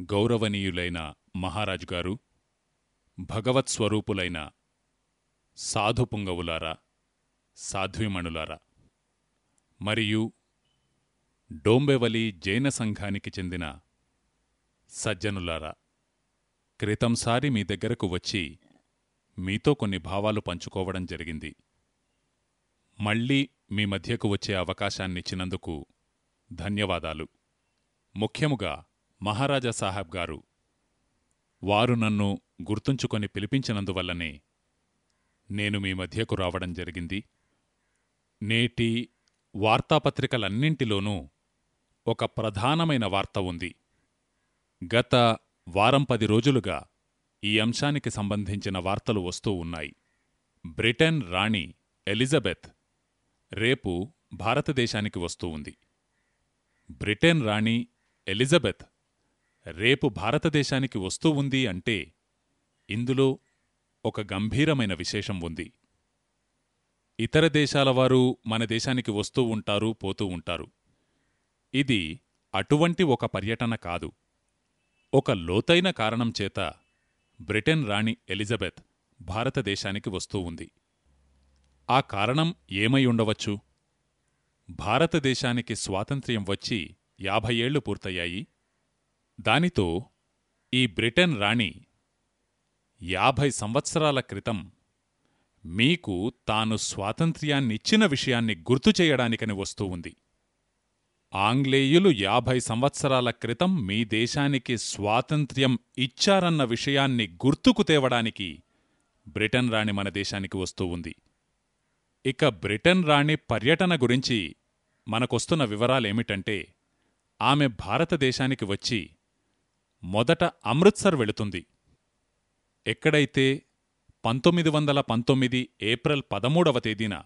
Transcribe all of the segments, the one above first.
గౌరవనీయులైన మహారాజుగారు భగవత్స్వరూపులైన సాధుపుంగవులారా సాధ్విమణులారా మరియు డోంబెవలి జైన సంఘానికి చెందిన సజ్జనులారా క్రితంసారి మీ దగ్గరకు వచ్చి మీతో కొన్ని భావాలు పంచుకోవడం జరిగింది. మళ్ళీ మీ మధ్యకు వచ్చే అవకాశాన్నిచ్చినందుకు ధన్యవాదాలు. ముఖ్యముగా మహారాజా సాహెబ్ గారు వారు నన్ను గుర్తుంచుకొని పిలిపించినందువల్లనే నేను మీ మధ్యకు రావడం జరిగింది. నేటి వార్తాపత్రికలన్నింటిలోనూ ఒక ప్రధానమైన వార్త ఉంది. గత వారం పది రోజులుగా ఈ అంశానికి సంబంధించిన వార్తలు వస్తూ ఉన్నాయి. బ్రిటన్ రాణి ఎలిజబెత్ రేపు భారతదేశానికి వస్తూ ఉంది. బ్రిటన్ రాణి ఎలిజబెత్ రేపు భారతదేశానికి వస్తూ ఉంది అంటే ఇందులో ఒక గంభీరమైన విశేషం ఉంది. ఇతర దేశాల వారు మన దేశానికి వస్తూ ఉంటారు పోతూ ఉంటారు. ఇది అటువంటి ఒక పర్యటన కాదు. ఒక లోతైన కారణం చేత బ్రిటన్ రాణి ఎలిజబెత్ భారతదేశానికి వస్తూ ఉంది. ఆ కారణం ఏమై ఉండవచ్చు? భారతదేశానికి స్వాతంత్ర్యం వచ్చి యాభై ఏళ్ళు పూర్తయ్యాయి. దానితో ఈ బ్రిటన్ రాణి యాభై సంవత్సరాల క్రితం మీకు తాను స్వాతంత్ర్యాన్నిచ్చిన విషయాన్ని గుర్తు చేయడానికని వస్తూ ఉంది. ఆంగ్లేయులు యాభై సంవత్సరాల క్రితం మీ దేశానికి స్వాతంత్ర్యం ఇచ్చారన్న విషయాన్ని గుర్తుకు తేవడానికి బ్రిటన్ రాణి మన దేశానికి వస్తూ ఉంది. ఇక బ్రిటన్ రాణి పర్యటన గురించి మనకొస్తున్న వివరాలేమిటంటే ఆమె భారతదేశానికి వచ్చి మొదట అమృత్సర్ వెళుతుంది. ఎక్కడైతే పంతొమ్మిది వందల పంతొమ్మిది ఏప్రిల్ పదమూడవ తేదీన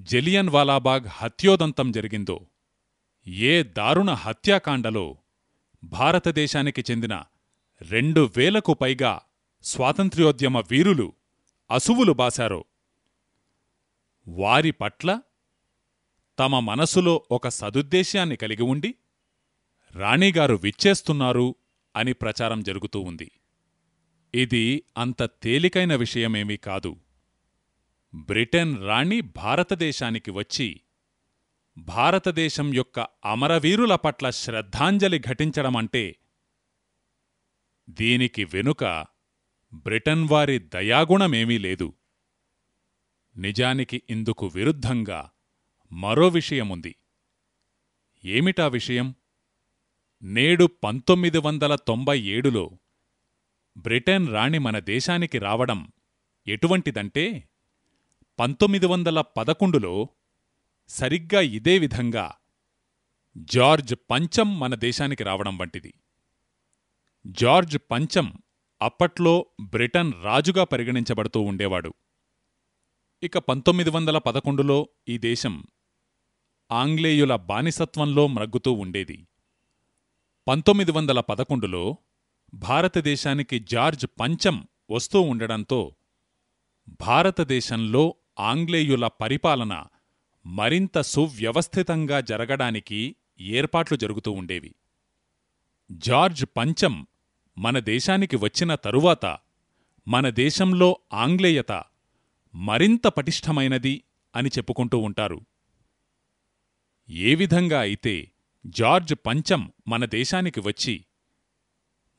జలియన్ వాలాబాగ్ హత్యోదంతం జరిగిందో ఏ దారుణ హత్యాకాండలో భారతదేశానికి చెందిన రెండు వేలకు పైగా స్వాతంత్ర్యోద్యమ వీరులు అసువులు బాశారో వారి పట్ల తమ మనసులో ఒక సదుద్దేశ్యాన్ని కలిగి ఉండి రాణిగారు విచ్చేస్తున్నారు అని ప్రచారం జరుగుతూ ఉంది. ఇది అంత తేలికైన విషయమేమీ కాదు. బ్రిటన్ రాణి భారతదేశానికి వచ్చి భారతదేశం యొక్క అమరవీరుల పట్ల శ్రద్ధాంజలి ఘటించడమంటే దీనికి వెనుక బ్రిటన్ వారి దయాగుణమేమీ లేదు. నిజానికి ఇందుకు విరుద్ధంగా మరో విషయముంది. ఏమిటా విషయం? నేడు పంతొమ్మిది వందల తొంభై ఏడులో బ్రిటన్ రాణి మన దేశానికి రావడం ఎటువంటిదంటే పంతొమ్మిది వందల పదకొండులో సరిగ్గా ఇదే విధంగా జార్జ్ పంచం మన దేశానికి రావడం వంటిది. జార్జ్ పంచం అప్పట్లో బ్రిటన్ రాజుగా పరిగణించబడుతూ ఉండేవాడు. ఇక పంతొమ్మిది వందల పదకొండులో ఈ దేశం ఆంగ్లేయుల బానిసత్వంలో మ్రగ్గుతూ ఉండేది. పంతొమ్మిది వందల పదకొండులో భారతదేశానికి జార్జ్ పంచం వస్తూ ఉండడంతో భారతదేశంలో ఆంగ్లేయుల పరిపాలన మరింత సువ్యవస్థితంగా జరగడానికి ఏర్పాట్లు జరుగుతూ ఉండేవి. జార్జ్ పంచం మన దేశానికి వచ్చిన తరువాత మన దేశంలో ఆంగ్లేయత మరింత పటిష్టమైనది అని చెప్పుకుంటూ ఉంటారు. ఏ విధంగా అయితే జార్జ్ పంచం మన దేశానికి వచ్చి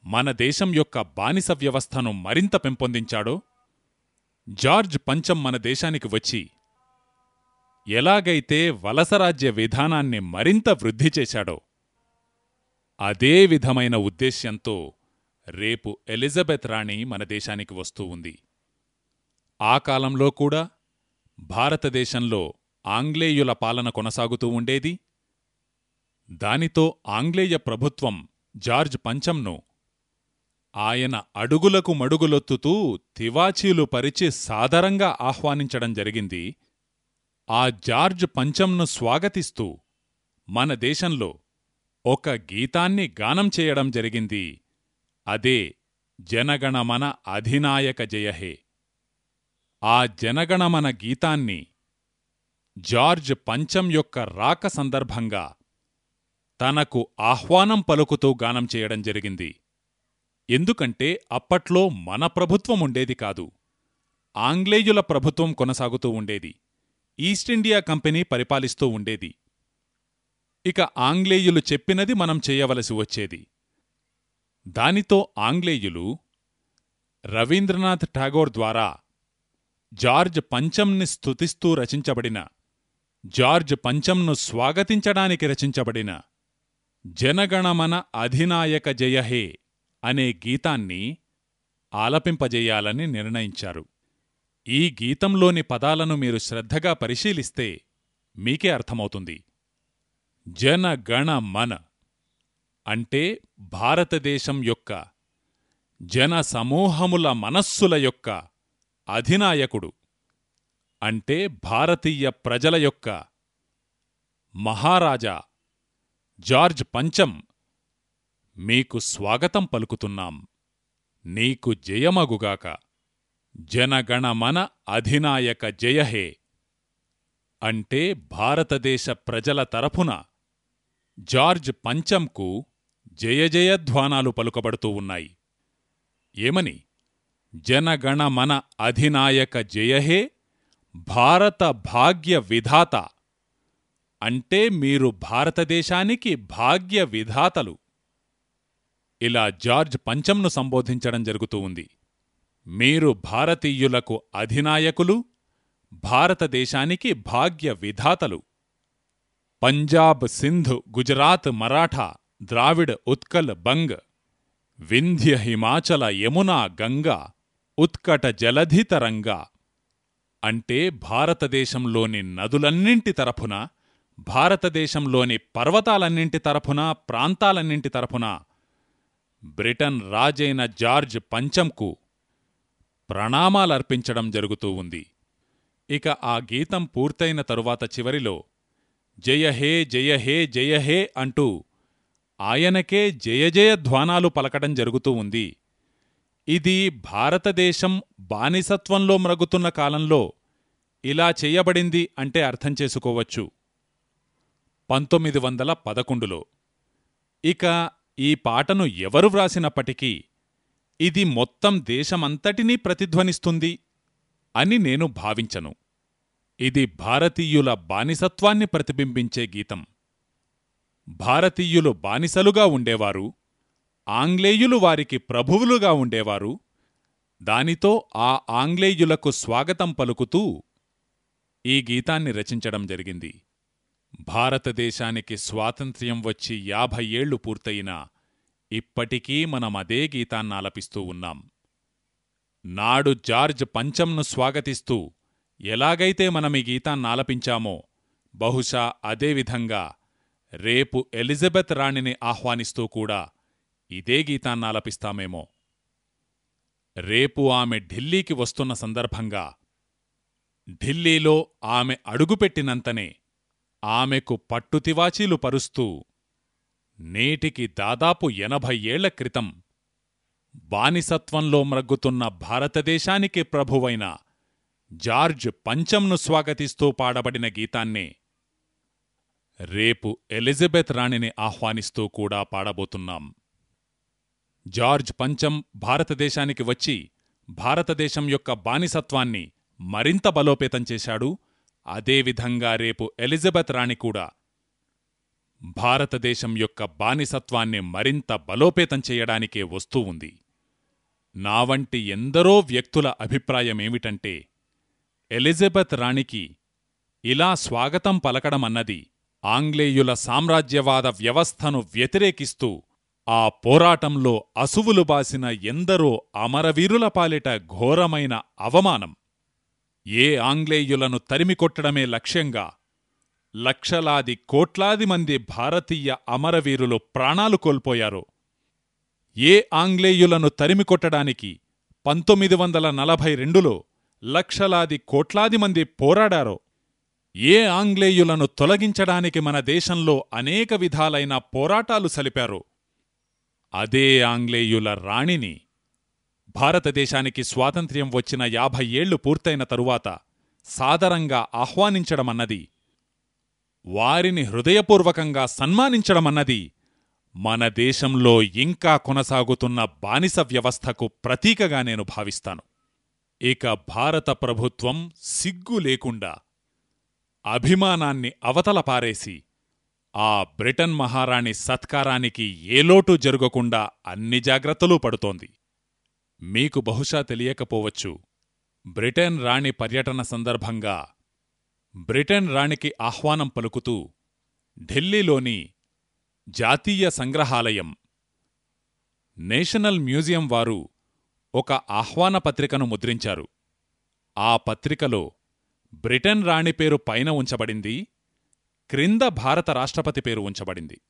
మన దేశం యొక్క బానిస వ్యవస్థను మరింత పెంపొందించాడో? జార్జ్ పంచం మన దేశానికి వచ్చి ఎలాగైతే వలసరాజ్య విధానాన్ని మరింత వృద్ధి చేశాడో అదే విధమైన ఉద్దేశ్యంతో రేపు ఎలిజబెత్ రాణి మన దేశానికి వస్తూ ఉంది. ఆ కాలంలో కూడా భారతదేశంలో ఆంగ్లేయుల పాలన కొనసాగుతూ ఉండేది. దానితో ఆంగ్లేయ ప్రభుత్వం జార్జ్ పంచంను ఆయన అడుగులకు మడుగులొత్తుతూ తివాచీలు పరిచి సాదరంగా ఆహ్వానించడం జరిగింది. ఆ జార్జ్ పంచంను స్వాగతిస్తూ మన దేశంలో ఒక గీతాన్ని గానం చేయడం జరిగింది. అదే జనగణమన అధినాయక జయహే. ఆ జనగణమన గీతాన్ని జార్జ్ పంచం యొక్క రాక సందర్భంగా తనకు ఆహ్వానం పలుకుతూ గానం చేయడం జరిగింది. ఎందుకంటే అప్పట్లో మన ప్రభుత్వం ఉండేది కాదు. ఆంగ్లేయుల ప్రభుత్వం కొనసాగుతూ ఉండేది. ఈస్టిండియా కంపెనీ పరిపాలిస్తూ ఉండేది. ఇక ఆంగ్లేయులు చెప్పినది మనం చేయవలసి వచ్చేది. దానితో ఆంగ్లేయులు రవీంద్రనాథ్ ఠాగోర్ ద్వారా జార్జ్ పంచంని స్తుతిస్తూ రచించబడిన జార్జ్ పంచంను స్వాగతించడానికి రచించబడిన జనగణమన అధినాయక జయహే అనే గీతాన్ని ఆలపింపజేయాలని నిర్ణయించారు. ఈ గీతంలోని పదాలను మీరు శ్రద్ధగా పరిశీలిస్తే మీకే అర్థమవుతుంది. జనగణ మన అంటే భారతదేశం యొక్క జన సమూహముల మనస్సుల యొక్క అధినాయకుడు అంటే భారతీయ ప్రజల యొక్క మహారాజా జార్జ్ పంచం మీకు స్వాగతం పలుకుతున్నాం. నీకు జయమగుగాక. జనగణమన అధినాయక జయహే. అంటే భారతదేశ ప్రజల తరఫున జార్జ్ పంచంకు జయజయధ్వానాలు పలుకబడుతూ ఉన్నాయి. ఏమని? జనగణమన అధినాయక జయహే భారత భాగ్య విధాత అంటే మీరు భారతదేశానికి భాగ్య విధాతలు. ఇలా జార్జ్ పంచంను సంబోధించడం జరుగుతూ ఉంది. మీరు భారతీయులకు అధినాయకులు భారతదేశానికి భాగ్య విధాతలు. పంజాబ్ సింధ్ గుజరాత్ మరాఠా ద్రావిడ్ ఉత్కల్ బంగ్ వింధ్య హిమాచల యమునా గంగా ఉత్కట జలధితరంగా అంటే భారతదేశంలోని నదులన్నింటి తరఫున భారతదేశంలోని పర్వతాలన్నింటి తరఫున ప్రాంతాలన్నింటి తరఫున బ్రిటన్ రాజైన జార్జ్ పంచంకు ప్రణామాలర్పించడం జరుగుతూ ఉంది. ఇక ఆ గీతం పూర్తయిన తరువాత చివరిలో జయహే జయహే జయహే అంటూ ఆయనకే జయజయధ్వానాలు పలకడం జరుగుతూ ఉంది. ఇది భారతదేశం బానిసత్వంలో మ్రగుతున్న కాలంలో ఇలా చేయబడింది అంటే అర్థం చేసుకోవచ్చు. పంతొమ్మిది వందల పదకొండులో. ఇక ఈ పాటను ఎవరు వ్రాసినప్పటికీ ఇది మొత్తం దేశమంతటినీ ప్రతిధ్వనిస్తుంది అని నేను భావించను. ఇది భారతీయుల బానిసత్వాన్ని ప్రతిబింబించే గీతం. భారతీయులు బానిసలుగా ఉండేవారు ఆంగ్లేయులు వారికి ప్రభువులుగా ఉండేవారు దానితో ఆ ఆంగ్లేయులకు స్వాగతం పలుకుతూ ఈ గీతాన్ని రచించడం జరిగింది. భారతదేశానికి స్వాతంత్ర్యం వచ్చి యాభై ఏళ్ళు పూర్తయినా ఇప్పటికీ మనమదే గీతాన్నాలపిస్తూ ఉన్నాం. నాడు జార్జ్ పంచంను స్వాగతిస్తూ ఎలాగైతే మనం ఈ గీతాన్నాలపించామో బహుశా అదేవిధంగా రేపు ఎలిజబెత్ రాణిని ఆహ్వానిస్తూ కూడా ఇదే గీతాన్నాలపిస్తామేమో రేపు ఆమె ఢిల్లీకి వస్తున్న సందర్భంగా ఢిల్లీలో ఆమె అడుగుపెట్టినంతనే ఆమెకు పట్టుతివాచీలు పరుస్తూ నేటికి దాదాపు ఎనభై ఏళ్ళ క్రితం బానిసత్వంలో మ్రగ్గుతున్న భారతదేశానికి ప్రభువైన జార్జ్ పంచంను స్వాగతిస్తూ పాడబడిన గీతాన్నే రేపు ఎలిజబెత్ రాణిని ఆహ్వానిస్తూ కూడా పాడబోతున్నాం. జార్జ్ పంచం భారతదేశానికి వచ్చి భారతదేశం యొక్క బానిసత్వాన్ని మరింత బలోపేతం చేశాడు. అదేవిధంగా రేపు ఎలిజబెత్ రాణి కూడా భారతదేశం యొక్క బానిసత్వాన్ని మరింత బలోపేతం చేయడానికే వస్తూ ఉంది. నా వంటి ఎందరో వ్యక్తుల అభిప్రాయమేమిటంటే ఎలిజబెత్ రాణికి ఇలా స్వాగతం పలకడమన్నది ఆంగ్లేయుల సామ్రాజ్యవాద వ్యవస్థను వ్యతిరేకిస్తూ ఆ పోరాటంలో అసువులు బాసిన ఎందరో అమరవీరుల పాలిట ఘోరమైన అవమానం. ఏ ఆంగ్లేయులను తరిమికొట్టడమే లక్ష్యంగా లక్షలాది కోట్లాది మంది భారతీయ అమరవీరులు ప్రాణాలు కోల్పోయారు. ఏ ఆంగ్లేయులను తరిమికొట్టడానికి పంతొమ్మిది వందల నలభై రెండులో లక్షలాది కోట్లాది మంది పోరాడారో ఏ ఆంగ్లేయులను తొలగించడానికి మన దేశంలో అనేక విధాలైన పోరాటాలు సలిపారు అదే ఆంగ్లేయుల రాణిని భారతదేశానికి స్వాతంత్ర్యం వచ్చిన యాభై ఏళ్ళు పూర్తయిన తరువాత సాదరంగా ఆహ్వానించడమన్నది వారిని హృదయపూర్వకంగా సన్మానించడమన్నది మన దేశంలో ఇంకా కొనసాగుతున్న బానిస వ్యవస్థకు ప్రతీకగా నేను భావిస్తాను. ఇక భారత ప్రభుత్వం సిగ్గు లేకుండా అభిమానాన్ని అవతల పారేసి ఆ బ్రిటన్ మహారాణి సత్కారానికి ఏలోటు జరగకుండా అన్ని జాగ్రత్తలూ పడుతోంది. మీకు బహుశా తెలియకపోవచ్చు. బ్రిటన్ రాణి పర్యటన సందర్భంగా బ్రిటన్ రాణికి ఆహ్వానం పలుకుతూ ఢిల్లీలోని జాతీయ సంగ్రహాలయం నేషనల్ మ్యూజియం వారు ఒక ఆహ్వాన పత్రికను ముద్రించారు. ఆ పత్రికలో బ్రిటన్ రాణి పేరు పైన ఉంచబడింది క్రింద భారత రాష్ట్రపతి పేరు ఉంచబడింది.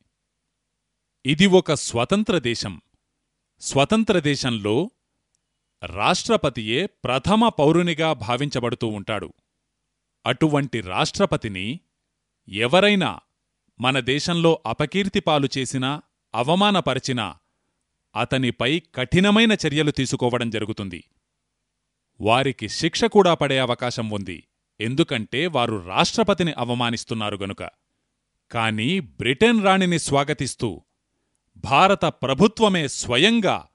ఇది ఒక స్వతంత్ర దేశం స్వతంత్ర దేశంలో రాష్ట్రపతియే ప్రథమ పౌరునిగా భావించబడుతూ ఉంటాడు. అటువంటి రాష్ట్రపతిని ఎవరైనా మన దేశంలో అపకీర్తిపాలు చేసినా అవమానపరిచినా అతనిపై కఠినమైన చర్యలు తీసుకోవడం జరుగుతుంది. వారికి శిక్ష కూడా పడే అవకాశం ఉంది. ఎందుకంటే వారు రాష్ట్రపతిని అవమానిస్తున్నారు గనుక. కాని బ్రిటన్ రాణిని స్వాగతిస్తూ భారత ప్రభుత్వమే స్వయంగా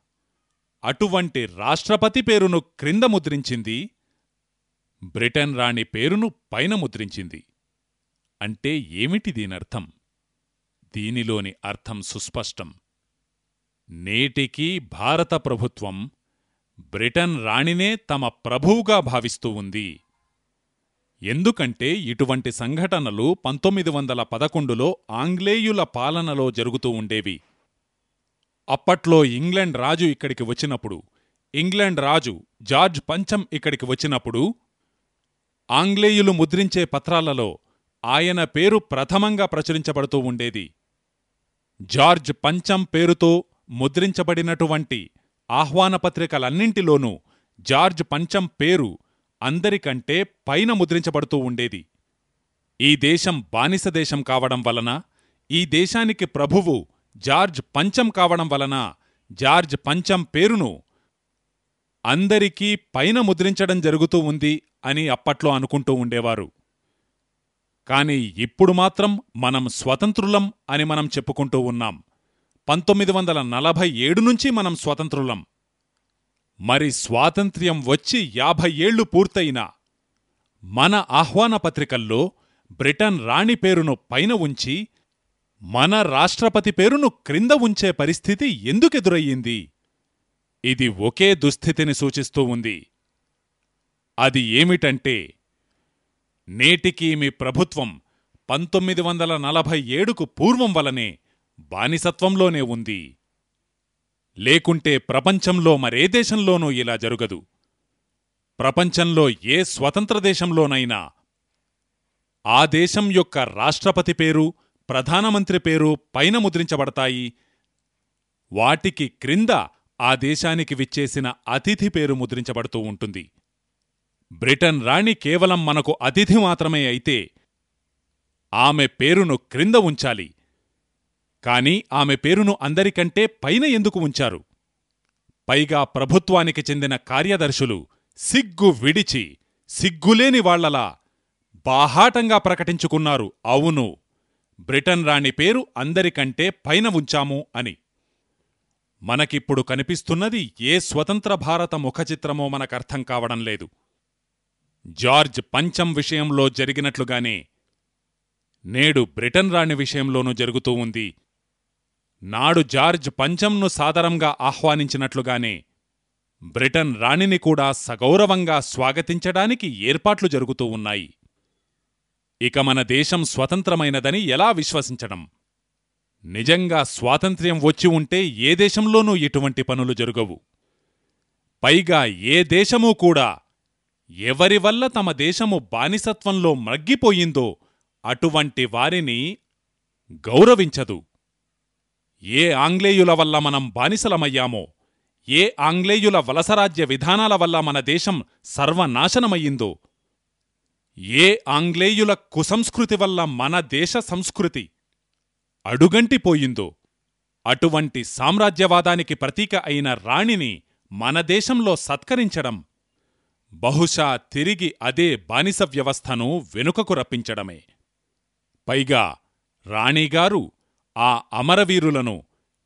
అటువంటి రాష్ట్రపతి పేరును క్రింద ముద్రించింది బ్రిటన్ రాణి పేరును పైన ముద్రించింది. అంటే ఏమిటి దీనర్థం? దీనిలోని అర్థం సుస్పష్టం. నేటికీ భారత ప్రభుత్వం బ్రిటన్ రాణినే తమ ప్రభువుగా భావిస్తూ ఉంది. ఎందుకంటే ఇటువంటి సంఘటనలు పంతొమ్మిది వందల పదకొండులో ఆంగ్లేయుల పాలనలో జరుగుతూ ఉండేవి. అప్పట్లో ఇంగ్లాండ్ రాజు ఇక్కడికి వచ్చినప్పుడు ఇంగ్లాండ్ రాజు జార్జ్ పంచం ఇక్కడికి వచ్చినప్పుడు ఆంగ్లేయులు ముద్రించే పత్రాలలో ఆయన పేరు ప్రథమంగా ప్రచురించబడుతూ ఉండేది. జార్జ్ పంచం పేరుతో ముద్రించబడినటువంటి ఆహ్వానపత్రికలన్నింటిలోనూ జార్జ్ పంచం పేరు అందరికంటే పైన ముద్రించబడుతూ ఉండేది. ఈ దేశం బానిస దేశం కావడం వలన ఈ దేశానికి ప్రభువు జార్జ్ పంచం కావడం వలన జార్జ్ పంచం పేరును అందరికీ పైన ముద్రించడం జరుగుతూ ఉంది అని అప్పట్లో అనుకుంటూ ఉండేవారు. కాని ఇప్పుడు మాత్రం మనం స్వతంత్రులం అని మనం చెప్పుకుంటూ ఉన్నాం. పంతొమ్మిది వందల నలభై ఏడు నుంచి మనం స్వతంత్రులం. మరి స్వాతంత్ర్యం వచ్చి యాభై ఏళ్ళు పూర్తయినా మన ఆహ్వాన పత్రికల్లో బ్రిటన్ రాణి పేరును పైన ఉంచి మన రాష్ట్రపతి పేరును క్రింద ఉంచే పరిస్థితి ఎందుకెదురయ్యింది? ఇది ఒకే దుస్థితిని సూచిస్తూ ఉంది. అది ఏమిటంటే నేటికీ మీ ప్రభుత్వం పంతొమ్మిది వందల నలభై ఏడుకు పూర్వం వలనే బానిసత్వంలోనే ఉంది. లేకుంటే ప్రపంచంలో మరే దేశంలోనూ ఇలా జరుగదు. ప్రపంచంలో ఏ స్వతంత్ర దేశంలోనైనా ఆ దేశం యొక్క రాష్ట్రపతి పేరు ప్రధానమంత్రి పేరు పైన ముద్రించబడతాయి. వాటికి క్రింద ఆ దేశానికి విచ్చేసిన అతిథి పేరు ముద్రించబడుతూ ఉంటుంది. బ్రిటన్ రాణి కేవలం మనకు అతిథి మాత్రమే అయితే ఆమె పేరును క్రింద ఉంచాలి. కాని ఆమె పేరును అందరికంటే పైన ఎందుకు ఉంచారు? పైగా ప్రభుత్వానికి చెందిన కార్యదర్శులు సిగ్గు విడిచి సిగ్గులేని వాళ్ళలా బాహాటంగా ప్రకటించుకున్నారు. అవును. బ్రిటన్ రాణి పేరు అందరికంటే పైన ఉంచాము అని. మనకిప్పుడు కనిపిస్తున్నది ఏ స్వతంత్ర భారత ముఖచిత్రమో మనకర్థం కావడం లేదు. జార్జ్ పంచం విషయంలో జరిగినట్లుగానే నేడు బ్రిటన్ రాణి విషయంలోనూ జరుగుతూ ఉంది. నాడు జార్జ్ పంచంను సాదరంగా ఆహ్వానించినట్లుగానే బ్రిటన్ రాణిని కూడా సగౌరవంగా స్వాగతించడానికి ఏర్పాట్లు జరుగుతూ ఉన్నాయి. ఇక మన దేశం స్వతంత్రమైనదని ఎలా విశ్వసించడం? నిజంగా స్వాతంత్ర్యం వచ్చి ఉంటే ఏ దేశంలోనూ ఇటువంటి పనులు జరుగవు. పైగా ఏ దేశమూ కూడా ఎవరి వల్ల తమ దేశము బానిసత్వంలో మగ్గిపోయిందో అటువంటి వారిని గౌరవించదు. ఏ ఆంగ్లేయుల వల్ల మనం బానిసలమయ్యామో ఏ ఆంగ్లేయుల వలసరాజ్య విధానాల వల్ల మన దేశం సర్వనాశనమయ్యిందో ఏ ఆంగ్లేయుల కుసంస్కృతి వల్ల మన దేశ సంస్కృతి అడుగంటిపోయిందో అటువంటి సామ్రాజ్యవాదానికి ప్రతీక అయిన రాణిని మన దేశంలో సత్కరించడం బహుశా తిరిగి అదే బానిస వ్యవస్థను వెనుకకు రప్పించడమే. పైగా రాణిగారు ఆ అమరవీరులను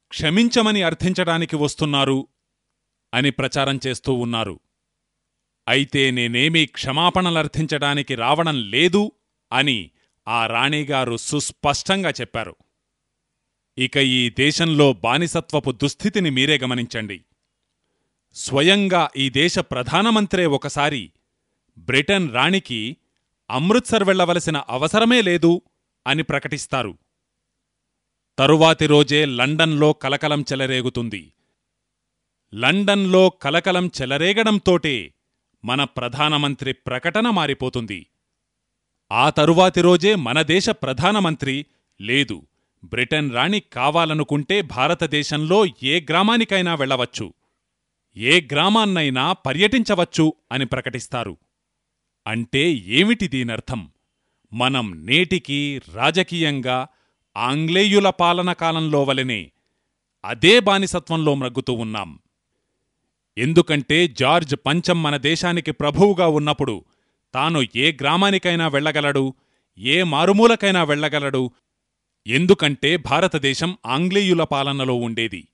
క్షమించమని అర్థించడానికి వస్తున్నారు అని ప్రచారం చేస్తూ ఉన్నారు. అయితే నేనేమీ క్షమాపణలర్థించడానికి రావడం లేదు అని ఆ రాణిగారు సుస్పష్టంగా చెప్పారు. ఇక ఈ దేశంలో బానిసత్వపు దుస్థితిని మీరే గమనించండి. స్వయంగా ఈ దేశ ప్రధానమంత్రే ఒకసారి బ్రిటన్ రాణికి అమృత్సర్ వెళ్ళవలసిన అవసరమే లేదు అని ప్రకటిస్తారు. తరువాతి రోజే లండన్లో కలకలం చెలరేగుతుంది. లండన్లో కలకలం చెలరేగడంతోటే మన ప్రధానమంత్రి ప్రకటన మారిపోతుంది. ఆ తరువాతి రోజే మన దేశ ప్రధానమంత్రి లేదు. బ్రిటన్ రాణి కావాలనుకుంటే భారతదేశంలో ఏ గ్రామానికైనా వెళ్ళవచ్చు ఏ గ్రామాన్నైనా పర్యటించవచ్చు అని ప్రకటిస్తారు. అంటే ఏమిటి దీనర్థం మనం నేటికీ రాజకీయంగా ఆంగ్లేయుల పాలన కాలంలో వలెనే అదే బానిసత్వంలో మ్రగ్గుతూ ఉన్నాం. ఎందుకంటే జార్జ్ పంచం మన దేశానికి ప్రభువుగా ఉన్నప్పుడు తాను ఏ గ్రామానికైనా వెళ్ళగలడు ఏ మారుమూలకైనా వెళ్ళగలడు ఎందుకంటే భారతదేశం ఆంగ్లేయుల పాలనలో ఉండేది.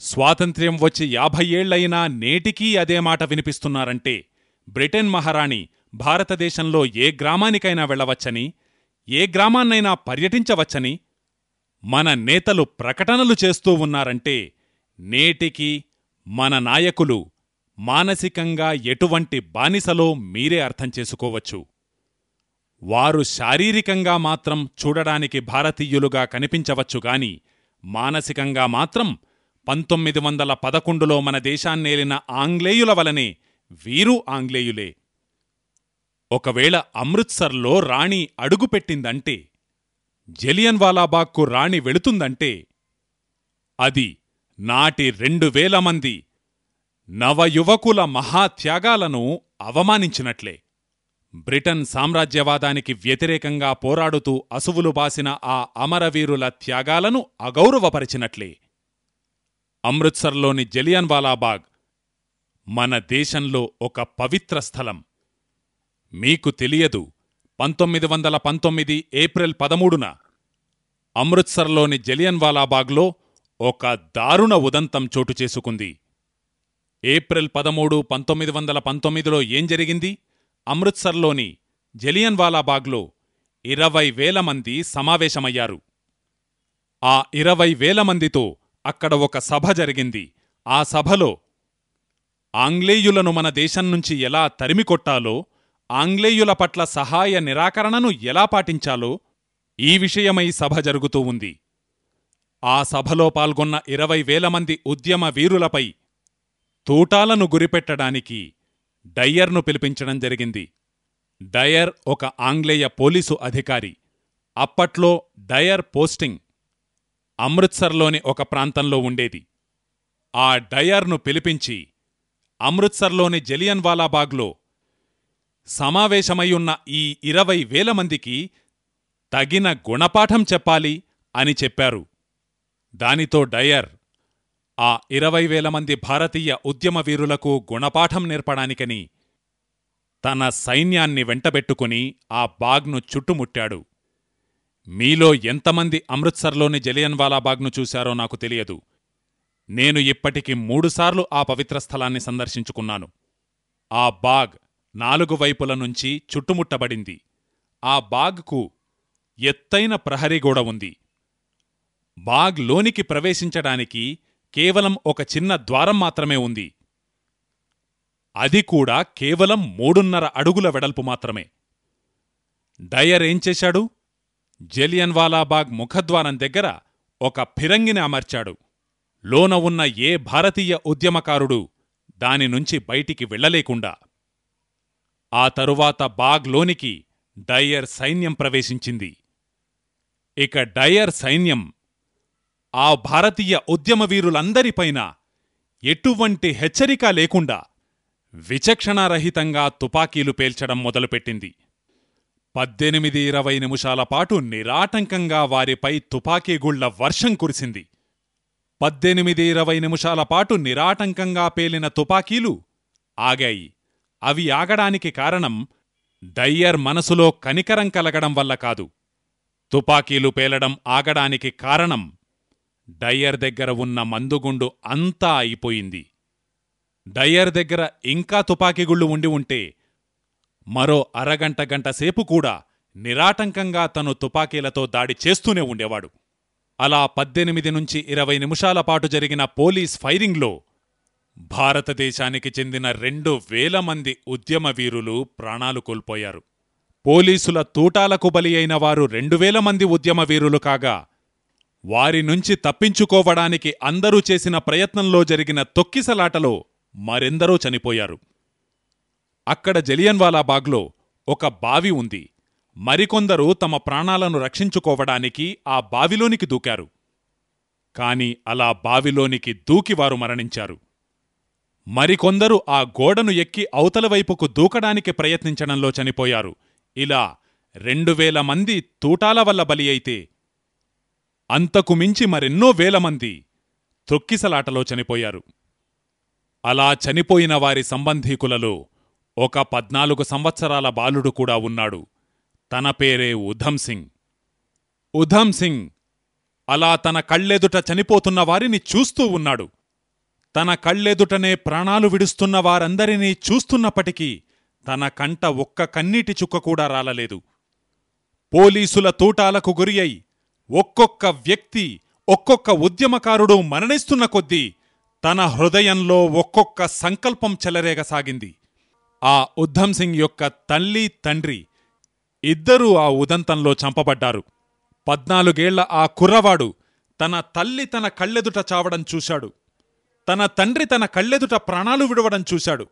స్వాతంత్ర్యం వచ్చి యాభై ఏళ్ళైనా నేటికీ అదే మాట వినిపిస్తున్నారంటే బ్రిటన్ మహారాణి భారతదేశంలో ఏ గ్రామానికైనా వెళ్ళవచ్చని ఏ గ్రామాన్నైనా పర్యటించవచ్చని మన నేతలు ప్రకటనలు చేస్తూ ఉన్నారంటే నేటికీ మన నాయకులు మానసికంగా ఎటువంటి బానిసలో మీరే అర్థం చేసుకోవచ్చు. వారు శారీరకంగా మాత్రం చూడడానికి భారతీయులుగా కనిపించవచ్చుగాని మానసికంగా మాత్రం పంతొమ్మిది వందల పదకొండులో మన దేశాన్నేలిన ఆంగ్లేయుల వలనే వీరు ఆంగ్లేయులే. ఒకవేళ అమృత్సర్లో రాణి అడుగుపెట్టిందంటే జలియన్వాలాబాగ్కు రాణి వెళుతుందంటే అది నాటి రెండు వేల మంది నవయువకుల మహాత్యాగాలను అవమానించినట్లే. బ్రిటన్ సామ్రాజ్యవాదానికి వ్యతిరేకంగా పోరాడుతూ అసువులు బాసిన ఆ అమరవీరుల త్యాగాలను అగౌరవపరిచినట్లే. అమృత్సర్లోని జలియన్వాలాబాగ్ మన దేశంలో ఒక పవిత్ర స్థలం. మీకు తెలియదు పంతొమ్మిది వందల పంతొమ్మిది ఏప్రిల్ పదమూడున అమృత్సర్లోని జలియన్వాలాబాగ్లో ఒక దారుణ ఉదంతం చోటు చేసుకుంది. ఏప్రిల్ పదమూడు పంతొమ్మిది వందల పంతొమ్మిదిలో ఏం జరిగింది? అమృత్సర్లోని జలియన్వాలాబాగ్లో ఇరవై వేల మంది సమావేశమయ్యారు. ఆ ఇరవై వేల మందితో అక్కడ ఒక సభ జరిగింది. ఆ సభలో ఆంగ్లేయులను మన దేశం నుంచి ఎలా తరిమికొట్టాలో ఆంగ్లేయుల పట్ల సహాయ నిరాకరణను ఎలా పాటించాలో ఈ విషయమై సభ జరుగుతూ ఉంది. ఆ సభలో పాల్గొన్న ఇరవై వేల మంది ఉద్యమ వీరులపై తూటాలను గురిపెట్టడానికి డయ్యర్ను పిలిపించడం జరిగింది. డయర్ ఒక ఆంగ్లేయ పోలీసు అధికారి. అప్పట్లో డయర్ పోస్టింగ్ అమృత్సర్లోని ఒక ప్రాంతంలో ఉండేది. ఆ డయర్ను పిలిపించి అమృత్సర్లోని జలియన్వాలాబాగ్లో సమావేశమయ్యున్న ఈ ఇరవై వేల మందికి తగిన గుణపాఠం చెప్పాలి అని చెప్పారు. దానితో డయర్ ఆ ఇరవై వేల మంది భారతీయ ఉద్యమ వీరులకు గుణపాఠం నేర్పడానికని తన సైన్యాన్ని వెంటబెట్టుకుని ఆ బాగ్ను చుట్టుముట్టాడు. మీలో ఎంతమంది అమృత్సర్లోని జలియన్వాలాబాగ్ను చూశారో నాకు తెలియదు. నేను ఇప్పటికి మూడుసార్లు ఆ పవిత్ర స్థలాన్ని సందర్శించుకున్నాను. ఆ బాగ్ నాలుగు వైపుల నుంచి చుట్టుముట్టబడింది. ఆ బాగ్కు ఎత్తైన ప్రహరీగోడ ఉంది. బాగ్ లోనికి ప్రవేశించడానికి కేవలం ఒక చిన్న ద్వారం మాత్రమే ఉంది. అది కూడా కేవలం మూడున్నర అడుగుల వెడల్పు మాత్రమే. డయర్ ఏం చేశాడు? జలియన్వాలాబాగ్ ముఖద్వారం దగ్గర ఒక ఫిరంగిని అమర్చాడు. లోన ఉన్న ఏ భారతీయ ఉద్యమకారుడు దాని నుంచి బయటికి వెళ్ళలేకుండా ఆ తరువాత బాగ్లోనికి డయర్ సైన్యం ప్రవేశించింది. ఇక డయర్ సైన్యం ఆ భారతీయ ఉద్యమవీరులందరిపైన ఎటువంటి హెచ్చరిక లేకుండా విచక్షణారహితంగా తుపాకీలు పేల్చడం మొదలుపెట్టింది. పద్దెనిమిది ఇరవై నిమిషాల పాటు నిరాటంకంగా వారిపై తుపాకీగుళ్ళ వర్షం కురిసింది. పద్దెనిమిది ఇరవై నిమిషాల పాటు నిరాటంకంగా పేలిన తుపాకీలు ఆగాయి. అవి ఆగడానికి కారణం డయ్యర్ మనసులో కనికరం కలగడం వల్ల కాదు. తుపాకీలు పేలడం ఆగడానికి కారణం డయ్యర్ దగ్గర ఉన్న మందుగుండు అంతా అయిపోయింది. డయ్యర్ దగ్గర ఇంకా తుపాకీగుళ్ళు ఉండి ఉంటే మరో అరగంట గంట సేపు కూడా నిరాటంకంగా తను తుపాకీలతో దాడి చేస్తూనే ఉండేవాడు. అలా పద్దెనిమిది నుంచి ఇరవై నిమిషాల పాటు జరిగిన పోలీస్ ఫైరింగ్లో భారతదేశానికి చెందిన రెండు వేల మంది ఉద్యమ వీరులు ప్రాణాలు కోల్పోయారు. పోలీసుల తూటాలకు బలి అయిన వారు రెండు వేల మంది ఉద్యమ వీరులు కాగా వారి నుంచి తప్పించుకోవడానికి అందరూ చేసిన ప్రయత్నంలో జరిగిన తొక్కిసలాటలో మరెందరో చనిపోయారు. అక్కడ జలియన్వాలాబాగ్లో ఒక బావి ఉంది. మరికొందరు తమ ప్రాణాలను రక్షించుకోవడానికి ఆ బావిలోనికి దూకారు. కాని అలా బావిలోనికి దూకి వారు మరణించారు. మరికొందరు ఆ గోడను ఎక్కి అవతల వైపుకు దూకడానికి ప్రయత్నించడంలో చనిపోయారు. ఇలా రెండు వేల మంది తూటాల వల్ల బలి అయితే అంతకు మించి మరెన్నో వేల మంది తొక్కిసలాటలో చనిపోయారు. అలా చనిపోయిన వారి సంబంధీకులలో ఒక పద్నాలుగు సంవత్సరాల బాలుడు కూడా ఉన్నాడు. తన పేరే ఉధమ్ సింగ్. ఉధమ్ సింగ్ అలా తన కళ్ళెదుట చనిపోతున్న వారిని చూస్తూ ఉన్నాడు. తన కళ్ళెదుటనే ప్రాణాలు విడుస్తున్న వారందరినీ చూస్తున్నప్పటికీ తన కంట ఒక్క కన్నీటి చుక్క కూడా రాలలేదు. పోలీసుల తూటాలకు గురి అయి ఒక్కొక్క వ్యక్తి ఒక్కొక్క ఉద్యమకారుడు మరణిస్తున్న కొద్దీ తన హృదయంలో ఒక్కొక్క సంకల్పం చెలరేగసాగింది. ఆ ఉద్ధమ్ సింగ్ యొక్క తల్లి తండ్రి ఇద్దరూ ఆ ఉదంతంలో చంపబడ్డారు. పద్నాలుగేళ్ళ ఆ కుర్రవాడు తన తల్లి తన కళ్ళెదుట చావడం చూశాడు. తన తండ్రి తన కళ్ళెదుట ప్రాణాలు విడవడం చూశాడు.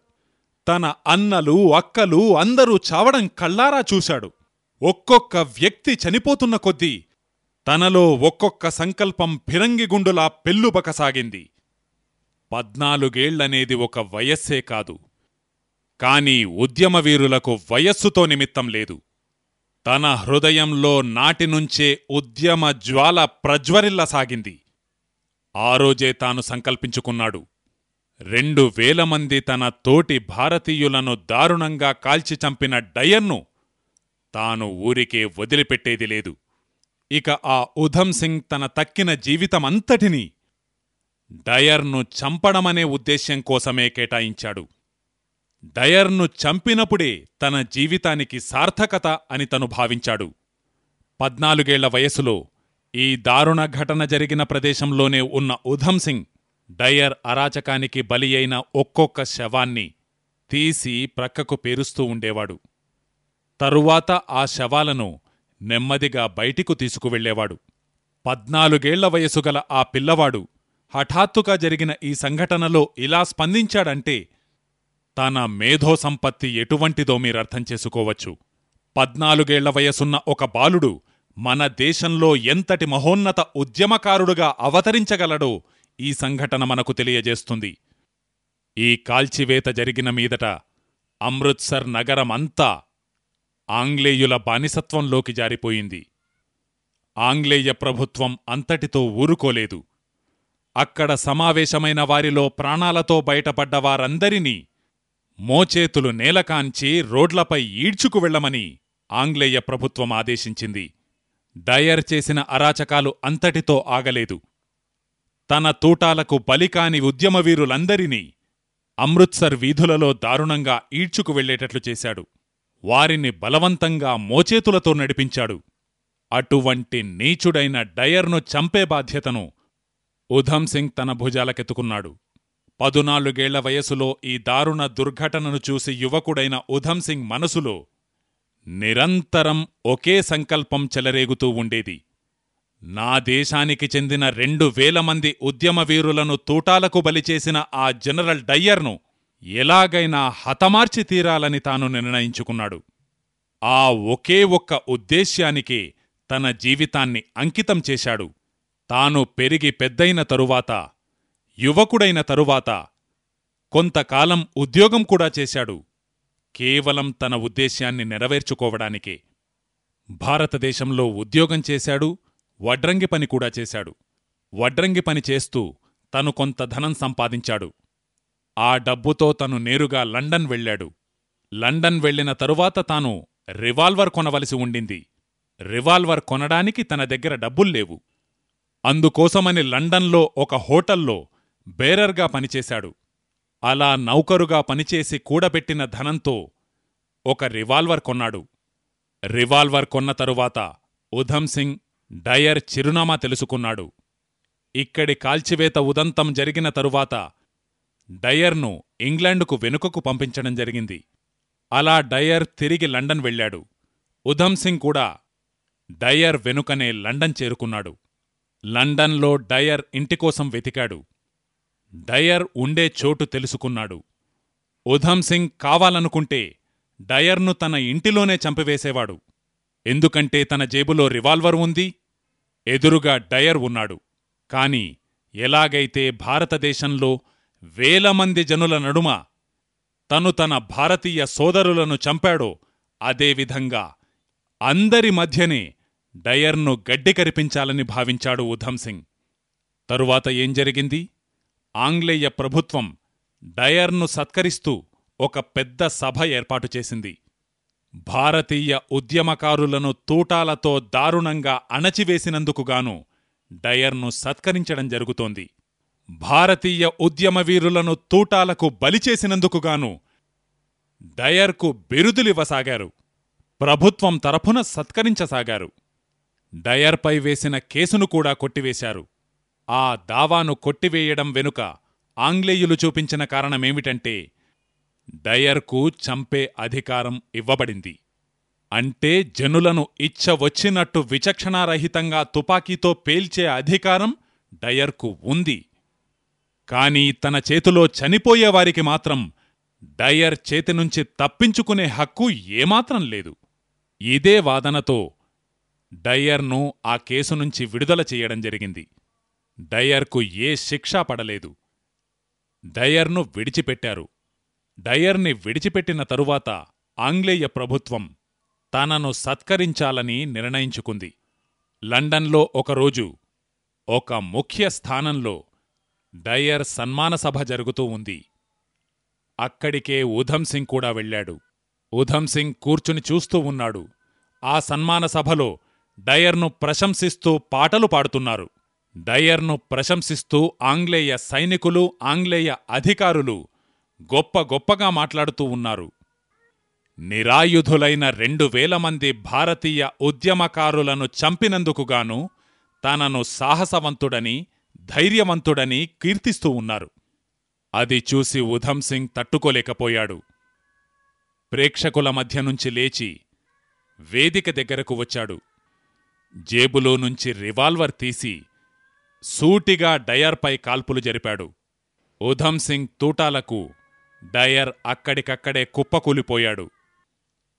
తన అన్నలు అక్కలు అందరూ చావడం కళ్ళారా చూశాడు. ఒక్కొక్క వ్యక్తి చనిపోతున్న కొద్దీ తనలో ఒక్కొక్క సంకల్పం ఫిరంగిగుండులా పెల్లుబకసాగింది పద్నాలుగేళ్ళనేది ఒక వయస్సే కాదు. కాని ఉద్యమవీరులకు వయస్సుతో నిమిత్తం లేదు. తన హృదయంలో నాటినుంచే ఉద్యమ జ్వాల ప్రజ్వరిల్లసాగింది. ఆ రోజే తాను సంకల్పించుకున్నాడు. రెండు వేల మంది తన తోటి భారతీయులను దారుణంగా కాల్చి చంపిన డయన్ను తాను ఊరికే వదిలిపెట్టేది లేదు. ఇక ఆ ఉధమ్ సింగ్ తన తక్కిన జీవితమంతటినీ డయర్ను చంపడమనే ఉద్దేశ్యం కోసమే కేటాయించాడు. డయర్ను చంపినప్పుడే తన జీవితానికి సార్థకత అని తను భావించాడు. పద్నాలుగేళ్ళ వయసులో ఈ దారుణ ఘటన జరిగిన ప్రదేశంలోనే ఉన్న ఉధమ్ సింగ్ డయర్ అరాచకానికి బలి అయిన ఒక్కొక్క శవాన్ని తీసి ప్రక్కకు పేరుస్తూ ఉండేవాడు. తరువాత ఆ శవాలను నెమ్మదిగా బయటికు తీసుకువెళ్ళేవాడు పద్నాలుగేళ్ళ వయసుగల ఆ పిల్లవాడు హఠాత్తుగా జరిగిన ఈ సంఘటనలో ఇలా స్పందించాడంటే తన మేధోసంపత్తి ఎటువంటిదో మీరర్థం చేసుకోవచ్చు. పద్నాలుగేళ్ళ వయసున్న ఒక బాలుడు మన దేశంలో ఎంతటి మహోన్నత ఉద్యమకారుడుగా అవతరించగలడో ఈ సంఘటన మనకు తెలియజేస్తుంది. ఈ కాల్చివేత జరిగిన మీదట అమృత్సర్ నగరమంతా ఆంగ్లేయుల బానిసత్వంలోకి జారిపోయింది. ఆంగ్లేయ ప్రభుత్వం అంతటితో ఊరుకోలేదు. అక్కడ సమావేశమైన వారిలో ప్రాణాలతో బయటపడ్డ వారందరినీ మోచేతులు నేలకాంచి రోడ్లపై ఈడ్చుకు వెళ్ళమని ఆంగ్లేయ ప్రభుత్వం ఆదేశించింది. డయర్ చేసిన అరాచకాలు అంతటితో ఆగలేదు. తన తూటాలకు బలికాని ఉద్యమవీరులందరినీ అమృత్సర్ వీధులలో దారుణంగా ఈడ్చుకు వెళ్ళేటట్లు చేశాడు. వారిని బలవంతంగా మోచేతులతో నడిపించాడు. అటువంటి నీచుడైన డయర్ను చంపే బాధ్యతను ఉధమ్ సింగ్ తన భుజాలకెత్తుకున్నాడు. పదునాలుగేళ్ళ వయసులో ఈ దారుణ దుర్ఘటనను చూసి యువకుడైన ఉధమ్ సింగ్ మనసులో నిరంతరం ఒకే సంకల్పం చెలరేగుతూ ఉండేది. నా దేశానికి చెందిన రెండు వేల మంది ఉద్యమవీరులను తూటాలకు బలిచేసిన ఆ జనరల్ డయ్యర్ను ఎలాగైనా హతమార్చి తీరాలని తాను నిర్ణయించుకున్నాడు. ఆ ఒకే ఒక్క ఉద్దేశ్యానికే తన జీవితాన్ని అంకితం చేశాడు. తాను పెరిగి పెద్దయిన తరువాత యువకుడైన తరువాత కొంతకాలం ఉద్యోగం కూడా చేశాడు. కేవలం తన ఉద్దేశ్యాన్ని నెరవేర్చుకోవడానికే. భారతదేశంలో ఉద్యోగం చేశాడు వడ్రంగి పని కూడా చేశాడు. వడ్రంగి పని చేస్తూ తను కొంత ధనం సంపాదించాడు. ఆ డబ్బుతో తను నేరుగా లండన్ వెళ్ళాడు. లండన్ వెళ్ళిన తరువాత తాను రివాల్వర్ కొనవలసి ఉండింది. రివాల్వర్ కొనడానికి తన దగ్గర డబ్బుల్లేవు అందుకోసమని లండన్లో ఒక హోటల్లో బేరర్గా పనిచేశాడు. అలా నౌకరుగా పనిచేసి కూడబెట్టిన ధనంతో ఒక రివాల్వర్ కొన్నాడు. రివాల్వర్ కొన్న తరువాత ఉధమ్ సింగ్ డయర్ చిరునామా తెలుసుకున్నాడు. ఇక్కడి కాల్చివేత ఉదంతం జరిగిన తరువాత డయర్ను ఇంగ్లాండుకు వెనుకకు పంపించడం జరిగింది. అలా డయర్ తిరిగి లండన్ వెళ్ళాడు. ఉధమ్ సింగ్ కూడా డయర్ వెనుకనే లండన్ చేరుకున్నాడు. లండన్లో డయర్ ఇంటికోసం వెతికాడు. డయర్ ఉండే చోటు తెలుసుకున్నాడు. ఉధమ్ సింగ్ కావాలనుకుంటే డయర్ను తన ఇంటిలోనే చంపివేసేవాడు. ఎందుకంటే తన జేబులో రివాల్వర్ ఉంది ఎదురుగా డయర్ ఉన్నాడు. కాని ఎలాగైతే భారతదేశంలో వేల మంది జనుల నడుమ తను తన భారతీయ సోదరులను చంపాడో. అదేవిధంగా అందరి మధ్యనే డయర్ను గడ్డి కరిపించాలని భావించాడు ఉధమ్ సింగ్. తరువాత ఏం జరిగింది? ఆంగ్లేయ ప్రభుత్వం డయర్ను సత్కరిస్తూ ఒక పెద్ద సభ ఏర్పాటు చేసింది. భారతీయ ఉద్యమకారులను తూటాలతో దారుణంగా అణచివేసినందుకుగాను డయర్ను సత్కరించడం జరుగుతోంది. భారతీయ ఉద్యమవీరులను తూటాలకు బలిచేసినందుకుగాను డయర్కు బిరుదులివ్వసాగారు ప్రభుత్వం తరఫున సత్కరించసాగారు. డయర్పై వేసిన కేసును కూడా కొట్టివేశారు. ఆ దావాను కొట్టివేయడం వెనుక ఆంగ్లేయులు చూపించిన కారణమేమిటంటే డయర్కు చంపే అధికారం ఇవ్వబడింది. అంటే జనులను ఇచ్చ వచ్చినట్టు విచక్షణారహితంగా తుపాకీతో పేల్చే అధికారం డయర్కు ఉంది. కాని తన చేతిలో చనిపోయేవారికి మాత్రం డయర్ చేతినుంచి తప్పించుకునే హక్కు ఏమాత్రం లేదు. ఇదే వాదనతో డయర్ను ఆ కేసు నుంచి విడుదల చేయడం జరిగింది. డయర్కు ఏ శిక్షా పడలేదు. డయర్ను విడిచిపెట్టారు. డయర్ని విడిచిపెట్టిన తరువాత ఆంగ్లేయ ప్రభుత్వం తనను సత్కరించాలని నిర్ణయించుకుంది. లండన్లో ఒకరోజు ఒక ముఖ్య స్థానంలో డయర్ సన్మాన సభ జరుగుతూ ఉంది. అక్కడికే ఉధమ్ సింగ్ కూడా వెళ్ళాడు. ఉధమ్ సింగ్ కూర్చుని చూస్తూ ఉన్నాడు. ఆ సన్మాన సభలో డయర్ను ప్రశంసిస్తూ పాటలు పాడుతున్నారు. డయర్ను ప్రశంసిస్తూ ఆంగ్లేయ సైనికులు ఆంగ్లేయ అధికారులు గొప్ప గొప్పగా మాట్లాడుతూ ఉన్నారు. నిరాయుధులైన రెండు వేల మంది భారతీయ ఉద్యమకారులను చంపినందుకుగాను తనను సాహసవంతుడని ధైర్యవంతుడని కీర్తిస్తూ ఉన్నారు. అది చూసి ఉధమ్ సింగ్ తట్టుకోలేకపోయాడు. ప్రేక్షకుల మధ్య నుంచి లేచి వేదిక దగ్గరకు వచ్చాడు. జేబులో నుంచి రివాల్వర్ తీసి సూటిగా డయర్పై కాల్పులు జరిపాడు. ఉధమ్ సింగ్ తూటాలకు డయర్ అక్కడికక్కడే కుప్పకూలిపోయాడు.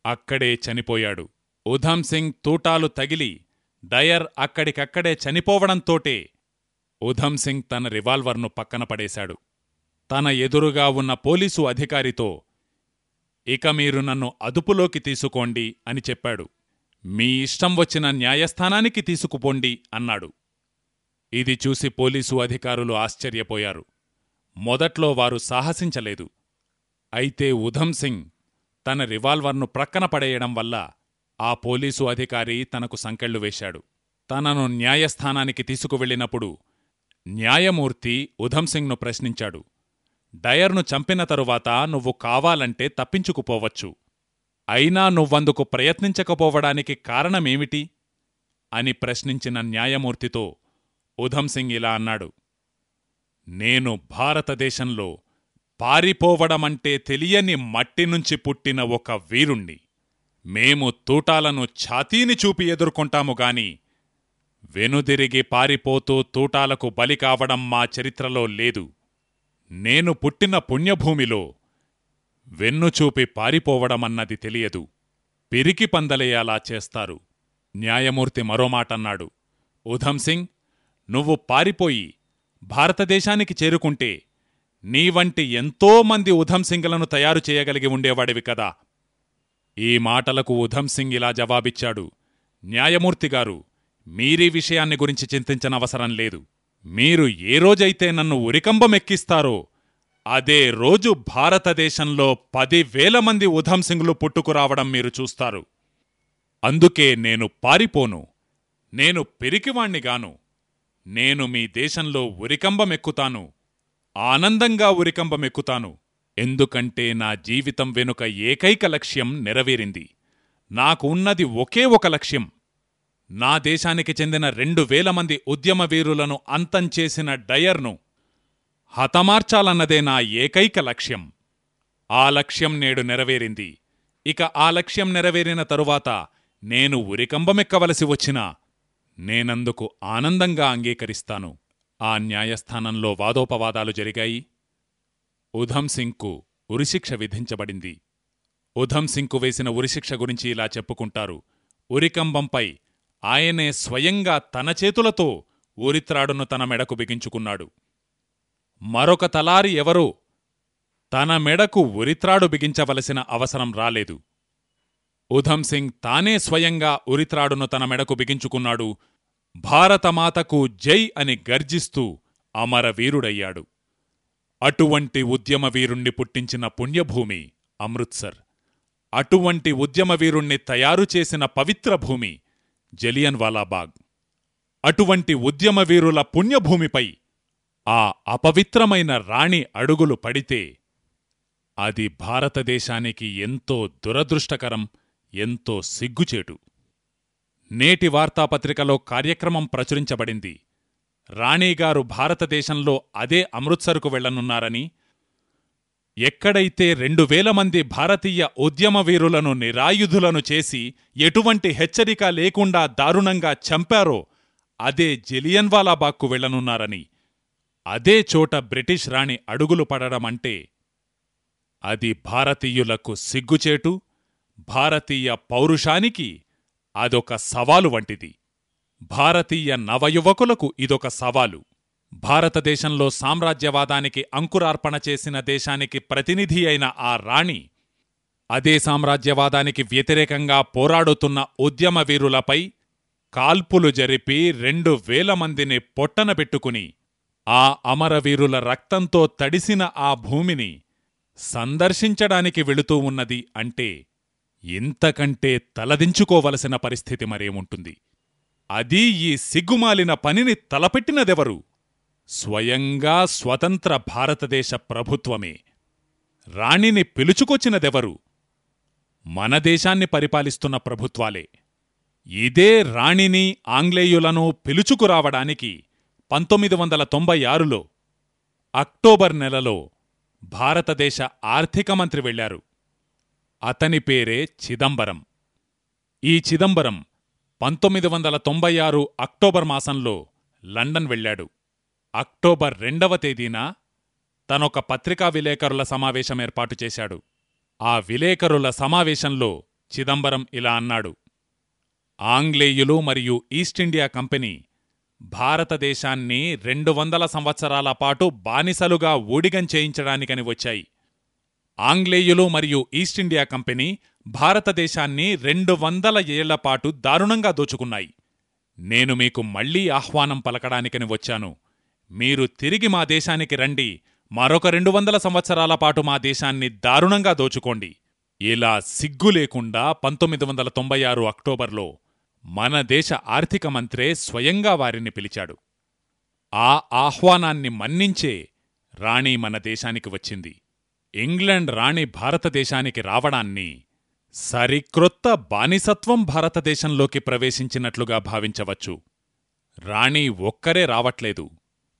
అక్కడే చనిపోయాడు. ఉధమ్ సింగ్ తూటాలు తగిలి డయర్ అక్కడికక్కడే చనిపోవడంతోటే ఉధమ్ సింగ్ తన రివాల్వర్ను పక్కన పడేశాడు. తన ఎదురుగా ఉన్న పోలీసు అధికారితో ఇక మీరు నన్ను అదుపులోకి తీసుకోండి అని చెప్పాడు. మీ ఇష్టం వచ్చిన న్యాయస్థానానికి తీసుకుపోండి అన్నాడు. ఇది చూసి పోలీసు అధికారులు ఆశ్చర్యపోయారు. మొదట్లో వారు సాహసించలేదు. అయితే ఉధమ్ సింగ్ తన రివాల్వర్ను ప్రక్కన పడేయడం వల్ల ఆ పోలీసు అధికారి తనకు సంకెళ్ళు వేశాడు. తనను న్యాయస్థానానికి తీసుకువెళ్ళినప్పుడు న్యాయమూర్తి ఉధంసింగ్ను ప్రశ్నించాడు. డయర్ను చంపిన తరువాత నువ్వు కావాలంటే తప్పించుకుపోవచ్చు. అయినా నువ్వందుకు ప్రయత్నించకపోవడానికి కారణమేమిటి? అని ప్రశ్నించిన న్యాయమూర్తితో ఉధంసింగ్ సింగ్ ఇలా అన్నాడు. నేను భారతదేశంలో పారిపోవడమంటే తెలియని మట్టినుంచి పుట్టిన ఒక వీరుణ్ణి. మేము తూటాలను ఛాతీని చూపి ఎదుర్కొంటాము గాని వెనుదిరిగి పారిపోతూ తూటాలకు బలి కావడం మా చరిత్రలో లేదు. నేను పుట్టిన పుణ్యభూమిలో వెన్నుచూపి పారిపోవడమన్నది తెలియదు. పిరికి పందలేయాలా చేస్తారు. న్యాయమూర్తి మరో మాటన్నాడు. సింగ్ నువ్వు పారిపోయి భారతదేశానికి చేరుకుంటే నీ వంటి ఎంతోమంది ఉధంసింగ్లను తయారు చేయగలిగి ఉండేవాడివి కదా. ఈ మాటలకు ఉధంసింగ్ ఇలా జవాబిచ్చాడు. న్యాయమూర్తిగారు మీరీ విషయాన్ని గురించి చింతించనవసరం లేదు. మీరు ఏ రోజైతే నన్ను ఉరికంబమెక్కిస్తారో అదే రోజు భారతదేశంలో పదివేల మంది ఉధంసింగులు పుట్టుకురావడం మీరు చూస్తారు. అందుకే నేను పారిపోను. నేను పెరికివాణ్ణిగాను నేను మీ దేశంలో ఉరికంబమెక్కుతాను. ఆనందంగా ఉరికంబమెక్కుతాను. ఎందుకంటే నా జీవితం వెనుక ఏకైక లక్ష్యం నెరవేరింది. నాకు ఉన్నది ఒకే ఒక లక్ష్యం. నా దేశానికి చెందిన రెండు వేల మంది ఉద్యమ వీరులను అంతం చేసిన డయర్ను హతమార్చాలన్నదే నా ఏకైక లక్ష్యం. ఆ లక్ష్యం నేడు నెరవేరింది. ఇక ఆ లక్ష్యం నెరవేరిన తరువాత నేను ఉరికంబమెక్కవలసి వచ్చినా నేనందుకు ఆనందంగా అంగీకరిస్తాను. ఆ న్యాయస్థానంలో వాదోపవాదాలు జరిగాయి. ఉధంసింగ్కు ఉరిశిక్ష విధించబడింది. ఉధంసింగ్కు వేసిన ఉరిశిక్ష గురించి ఇలా చెప్పుకుంటారు. ఉరికంబంపై ఆయనే స్వయంగా తన చేతులతో ఊరిత్రాడును తన మెడకు బిగించుకున్నాడు. మరొక తలారి ఎవరో తన మెడకు ఉరిత్రాడు బిగించవలసిన అవసరం రాలేదు. ఉధమ్ సింగ్ తానే స్వయంగా ఉరిత్రాడును తన మెడకు బిగించుకున్నాడు. భారతమాతకు జై అని గర్జిస్తూ అమరవీరుడయ్యాడు. అటువంటి ఉద్యమవీరుణ్ణి పుట్టించిన పుణ్యభూమి అమృత్సర్. అటువంటి ఉద్యమవీరుణ్ణి తయారుచేసిన పవిత్ర భూమి జలియన్వాలాబాగ్ అటువంటి ఉద్యమవీరుల పుణ్యభూమిపై ఆ అపవిత్రమైన రాణి అడుగులు పడితే అది భారతదేశానికి ఎంతో దురదృష్టకరం ఎంతో సిగ్గుచేటు. నేటి వార్తాపత్రికలో కార్యక్రమం ప్రచురించబడింది. రాణీగారు భారతదేశంలో అదే అమృత్సర్కు వెళ్ళనున్నారని ఎక్కడైతే రెండు వేల మంది భారతీయ ఉద్యమవీరులను నిరాయుధులను చేసి ఎటువంటి హెచ్చరిక లేకుండా దారుణంగా చంపారో అదే జలియన్వాలాబాగ్కు వెళ్ళనున్నారని అదే చోట బ్రిటిష్ రాణి అడుగులు పడడమంటే అది భారతీయులకు సిగ్గుచేటు భారతీయ పౌరుషానికి అదొక సవాలు వంటిది. భారతీయ నవయువకులకు ఇదొక సవాలు. భారతదేశంలో సామ్రాజ్యవాదానికి అంకురార్పణ చేసిన దేశానికి ప్రతినిధి అయిన ఆ రాణి అదే సామ్రాజ్యవాదానికి వ్యతిరేకంగా పోరాడుతున్న ఉద్యమ వీరులపై కాల్పులు జరిపి రెండు వేల మందిని పొట్టనబెట్టుకుని ఆ అమరవీరుల రక్తంతో తడిసిన ఆ భూమిని సందర్శించడానికి వెళుతూ ఉన్నది అంటే ఇంతకంటే తలదించుకోవలసిన పరిస్థితి మరేముంటుంది? అదీ ఈ సిగ్గుమాలిన పనిని తలపెట్టినదెవరు? స్వయంగా స్వతంత్ర భారతదేశ ప్రభుత్వమే. రాణిని పిలుచుకొచ్చినదెవరు? మన దేశాన్ని పరిపాలిస్తున్న ప్రభుత్వాలే. ఇదే రాణిని ఆంగ్లేయులను పిలుచుకురావడానికి పంతొమ్మిది వందల తొంభై ఆరులో అక్టోబర్ నెలలో భారతదేశ ఆర్థిక మంత్రి వెళ్ళారు. అతని పేరే చిదంబరం. ఈ చిదంబరం పంతొమ్మిది వందల తొంభై ఆరు అక్టోబర్ మాసంలో లండన్ వెళ్ళాడు. అక్టోబర్ రెండవ తేదీన తనొక పత్రికా విలేకరుల సమావేశం ఏర్పాటు చేశాడు. ఆ విలేకరుల సమావేశంలో చిదంబరం ఇలా అన్నాడు. ఆంగ్లేయులు మరియు ఈస్టిండియా కంపెనీ భారతదేశాన్ని రెండు వందల సంవత్సరాల పాటు బానిసలుగా ఊడిగం చేయించడానికని వచ్చాయి. ఆంగ్లేయులు మరియు ఈస్టిండియా కంపెనీ భారతదేశాన్ని రెండు వందల ఏళ్ళపాటు దారుణంగా దోచుకున్నాయి. నేను మీకు మళ్ళీ ఆహ్వానం పలకడానికని వచ్చాను. మీరు తిరిగి మా దేశానికి రండి. మరొక రెండు వందల సంవత్సరాల పాటు మా దేశాన్ని దారుణంగా దోచుకోండి. ఇలా సిగ్గు లేకుండా పంతొమ్మిది వందల తొంభై ఆరు అక్టోబర్లో మన దేశ ఆర్థిక మంత్రే స్వయంగా వారిని పిలిచాడు. ఆ ఆహ్వానాన్ని మన్నించే రాణి మన దేశానికి వచ్చింది. ఇంగ్లండ్ రాణి భారతదేశానికి రావడాన్ని సరిక్రొత్త బానిసత్వం భారతదేశంలోకి ప్రవేశించినట్లుగా భావించవచ్చు. రాణి ఒక్కరే రావట్లేదు.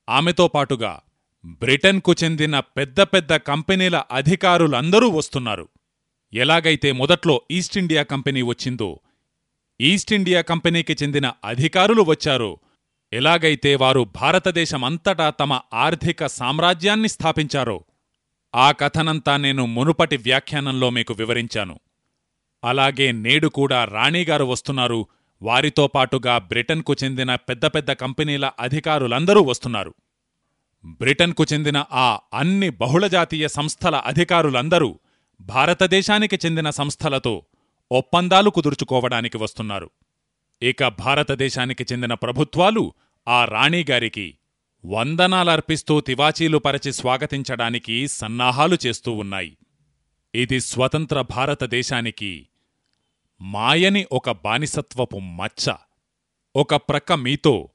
ఆమెతో పాటుగా బ్రిటన్కు చెందిన పెద్ద పెద్ద కంపెనీల అధికారులందరూ వస్తున్నారు. ఎలాగైతే మొదట్లో ఈస్టిండియా కంపెనీ వచ్చిందో ఈస్టిండియా కంపెనీకి చెందిన అధికారులు వచ్చారో ఎలాగైతే వారు భారతదేశమంతటా తమ ఆర్థిక సామ్రాజ్యాన్ని స్థాపించారో ఆ కథనంతా నేను మునుపటి వ్యాఖ్యానంలో మీకు వివరించాను. అలాగే నేడు కూడా రాణిగారు వస్తున్నారు వారితో పాటుగా బ్రిటన్కు చెందిన పెద్ద పెద్ద కంపెనీల అధికారులందరూ వస్తున్నారు. బ్రిటన్కు చెందిన ఆ అన్ని బహుళజాతీయ సంస్థల అధికారులందరూ భారతదేశానికి చెందిన సంస్థలతో ఒప్పందాలు కుదుర్చుకోవడానికి వస్తున్నారు. ఇక భారతదేశానికి చెందిన ప్రభుత్వాలు ఆ రాణిగారికి వందనాలర్పిస్తూ తివాచీలు పరచి స్వాగతించడానికి సన్నాహాలు చేస్తూ ఉన్నాయి. ఇది స్వతంత్ర భారతదేశానికి మాయని ఒక బానిసత్వపు మచ్చ ఒక ప్రక్క మీతో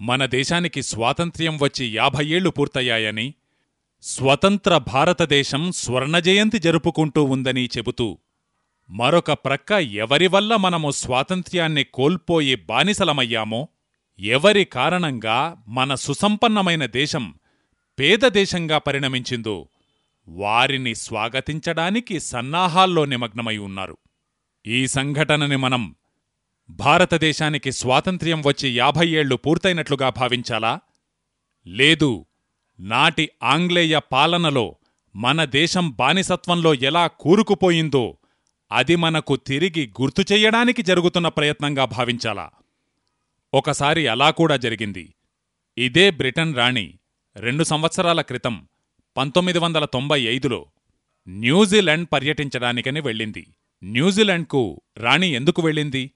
మన దేశానికి స్వాతంత్ర్యం వచ్చి యాభై ఏళ్ళు పూర్తయ్యాయని స్వతంత్ర భారతదేశం స్వర్ణజయంతి జరుపుకుంటూ ఉందని చెబుతూ మరొక ప్రక్క ఎవరివల్ల మనము స్వాతంత్ర్యాన్ని కోల్పోయి బానిసలమయ్యామో ఎవరి కారణంగా మన సుసంపన్నమైన దేశం పేద దేశంగా పరిణమించిందో వారిని స్వాగతించడానికి సన్నాహాల్లో నిమగ్నమై ఉన్నారు. ఈ సంఘటనని మనం భారతదేశానికి స్వాతంత్ర్యం వచ్చి యాభై ఏళ్ళు పూర్తయినట్లుగా భావించాలా? లేదు. నాటి ఆంగ్లేయ పాలనలో మన దేశం బానిసత్వంలో ఎలా కూరుకుపోయిందో అది మనకు తిరిగి గుర్తు చెయ్యడానికి జరుగుతున్న ప్రయత్నంగా భావించాలా? ఒకసారి అలా కూడా జరిగింది. ఇదే బ్రిటన్ రాణి రెండు సంవత్సరాల క్రితం పంతొమ్మిది వందల తొంభై ఐదులో న్యూజిలాండ్ పర్యటించడానికని వెళ్ళింది. న్యూజిలాండ్కు రాణి ఎందుకు వెళ్ళింది?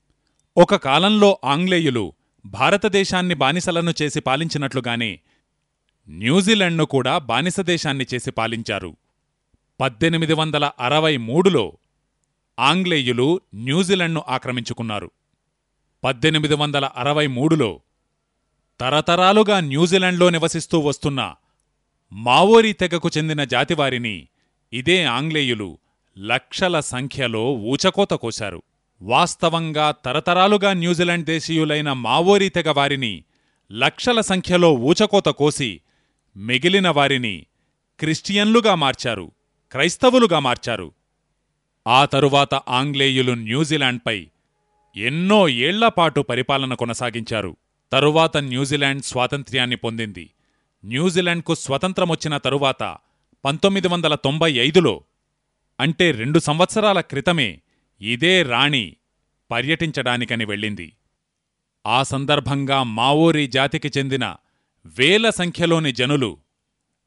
ఒక కాలంలో ఆంగ్లేయులు భారతదేశాన్ని బానిసలను చేసి పాలించినట్లుగానే న్యూజిలాండ్ను కూడా బానిసదేశాన్ని చేసి పాలించారు. పద్దెనిమిది వందల అరవై మూడులో ఆంగ్లేయులు న్యూజిలాండ్ను ఆక్రమించుకున్నారు. పద్దెనిమిది వందల అరవై మూడులో తరతరాలుగా న్యూజిలాండ్లో నివసిస్తూ వస్తున్న మావోరీ తెగకు చెందిన జాతివారిని ఇదే ఆంగ్లేయులు లక్షల సంఖ్యలో ఊచకోత కోశారు. వాస్తవంగా తరతరాలుగా న్యూజిలాండ్ దేశీయులైన మావోరీ తెగ వారిని లక్షల సంఖ్యలో ఊచకోత కోసి మిగిలిన వారిని క్రిస్టియన్లుగా మార్చారు క్రైస్తవులుగా మార్చారు. ఆ తరువాత ఆంగ్లేయులు న్యూజిలాండ్పై ఎన్నో ఏళ్ళపాటు పరిపాలన కొనసాగించారు. తరువాత న్యూజిలాండ్ స్వాతంత్ర్యాన్ని పొందింది. న్యూజిలాండ్కు స్వతంత్రమొచ్చిన తరువాత పంతొమ్మిది వందల తొంభై ఐదులో అంటే రెండు సంవత్సరాల క్రితమే ఇదే రాణి పర్యటించడానికని వెళ్ళింది. ఆ సందర్భంగా మావోరీ జాతికి చెందిన వేల సంఖ్యలోని జనులు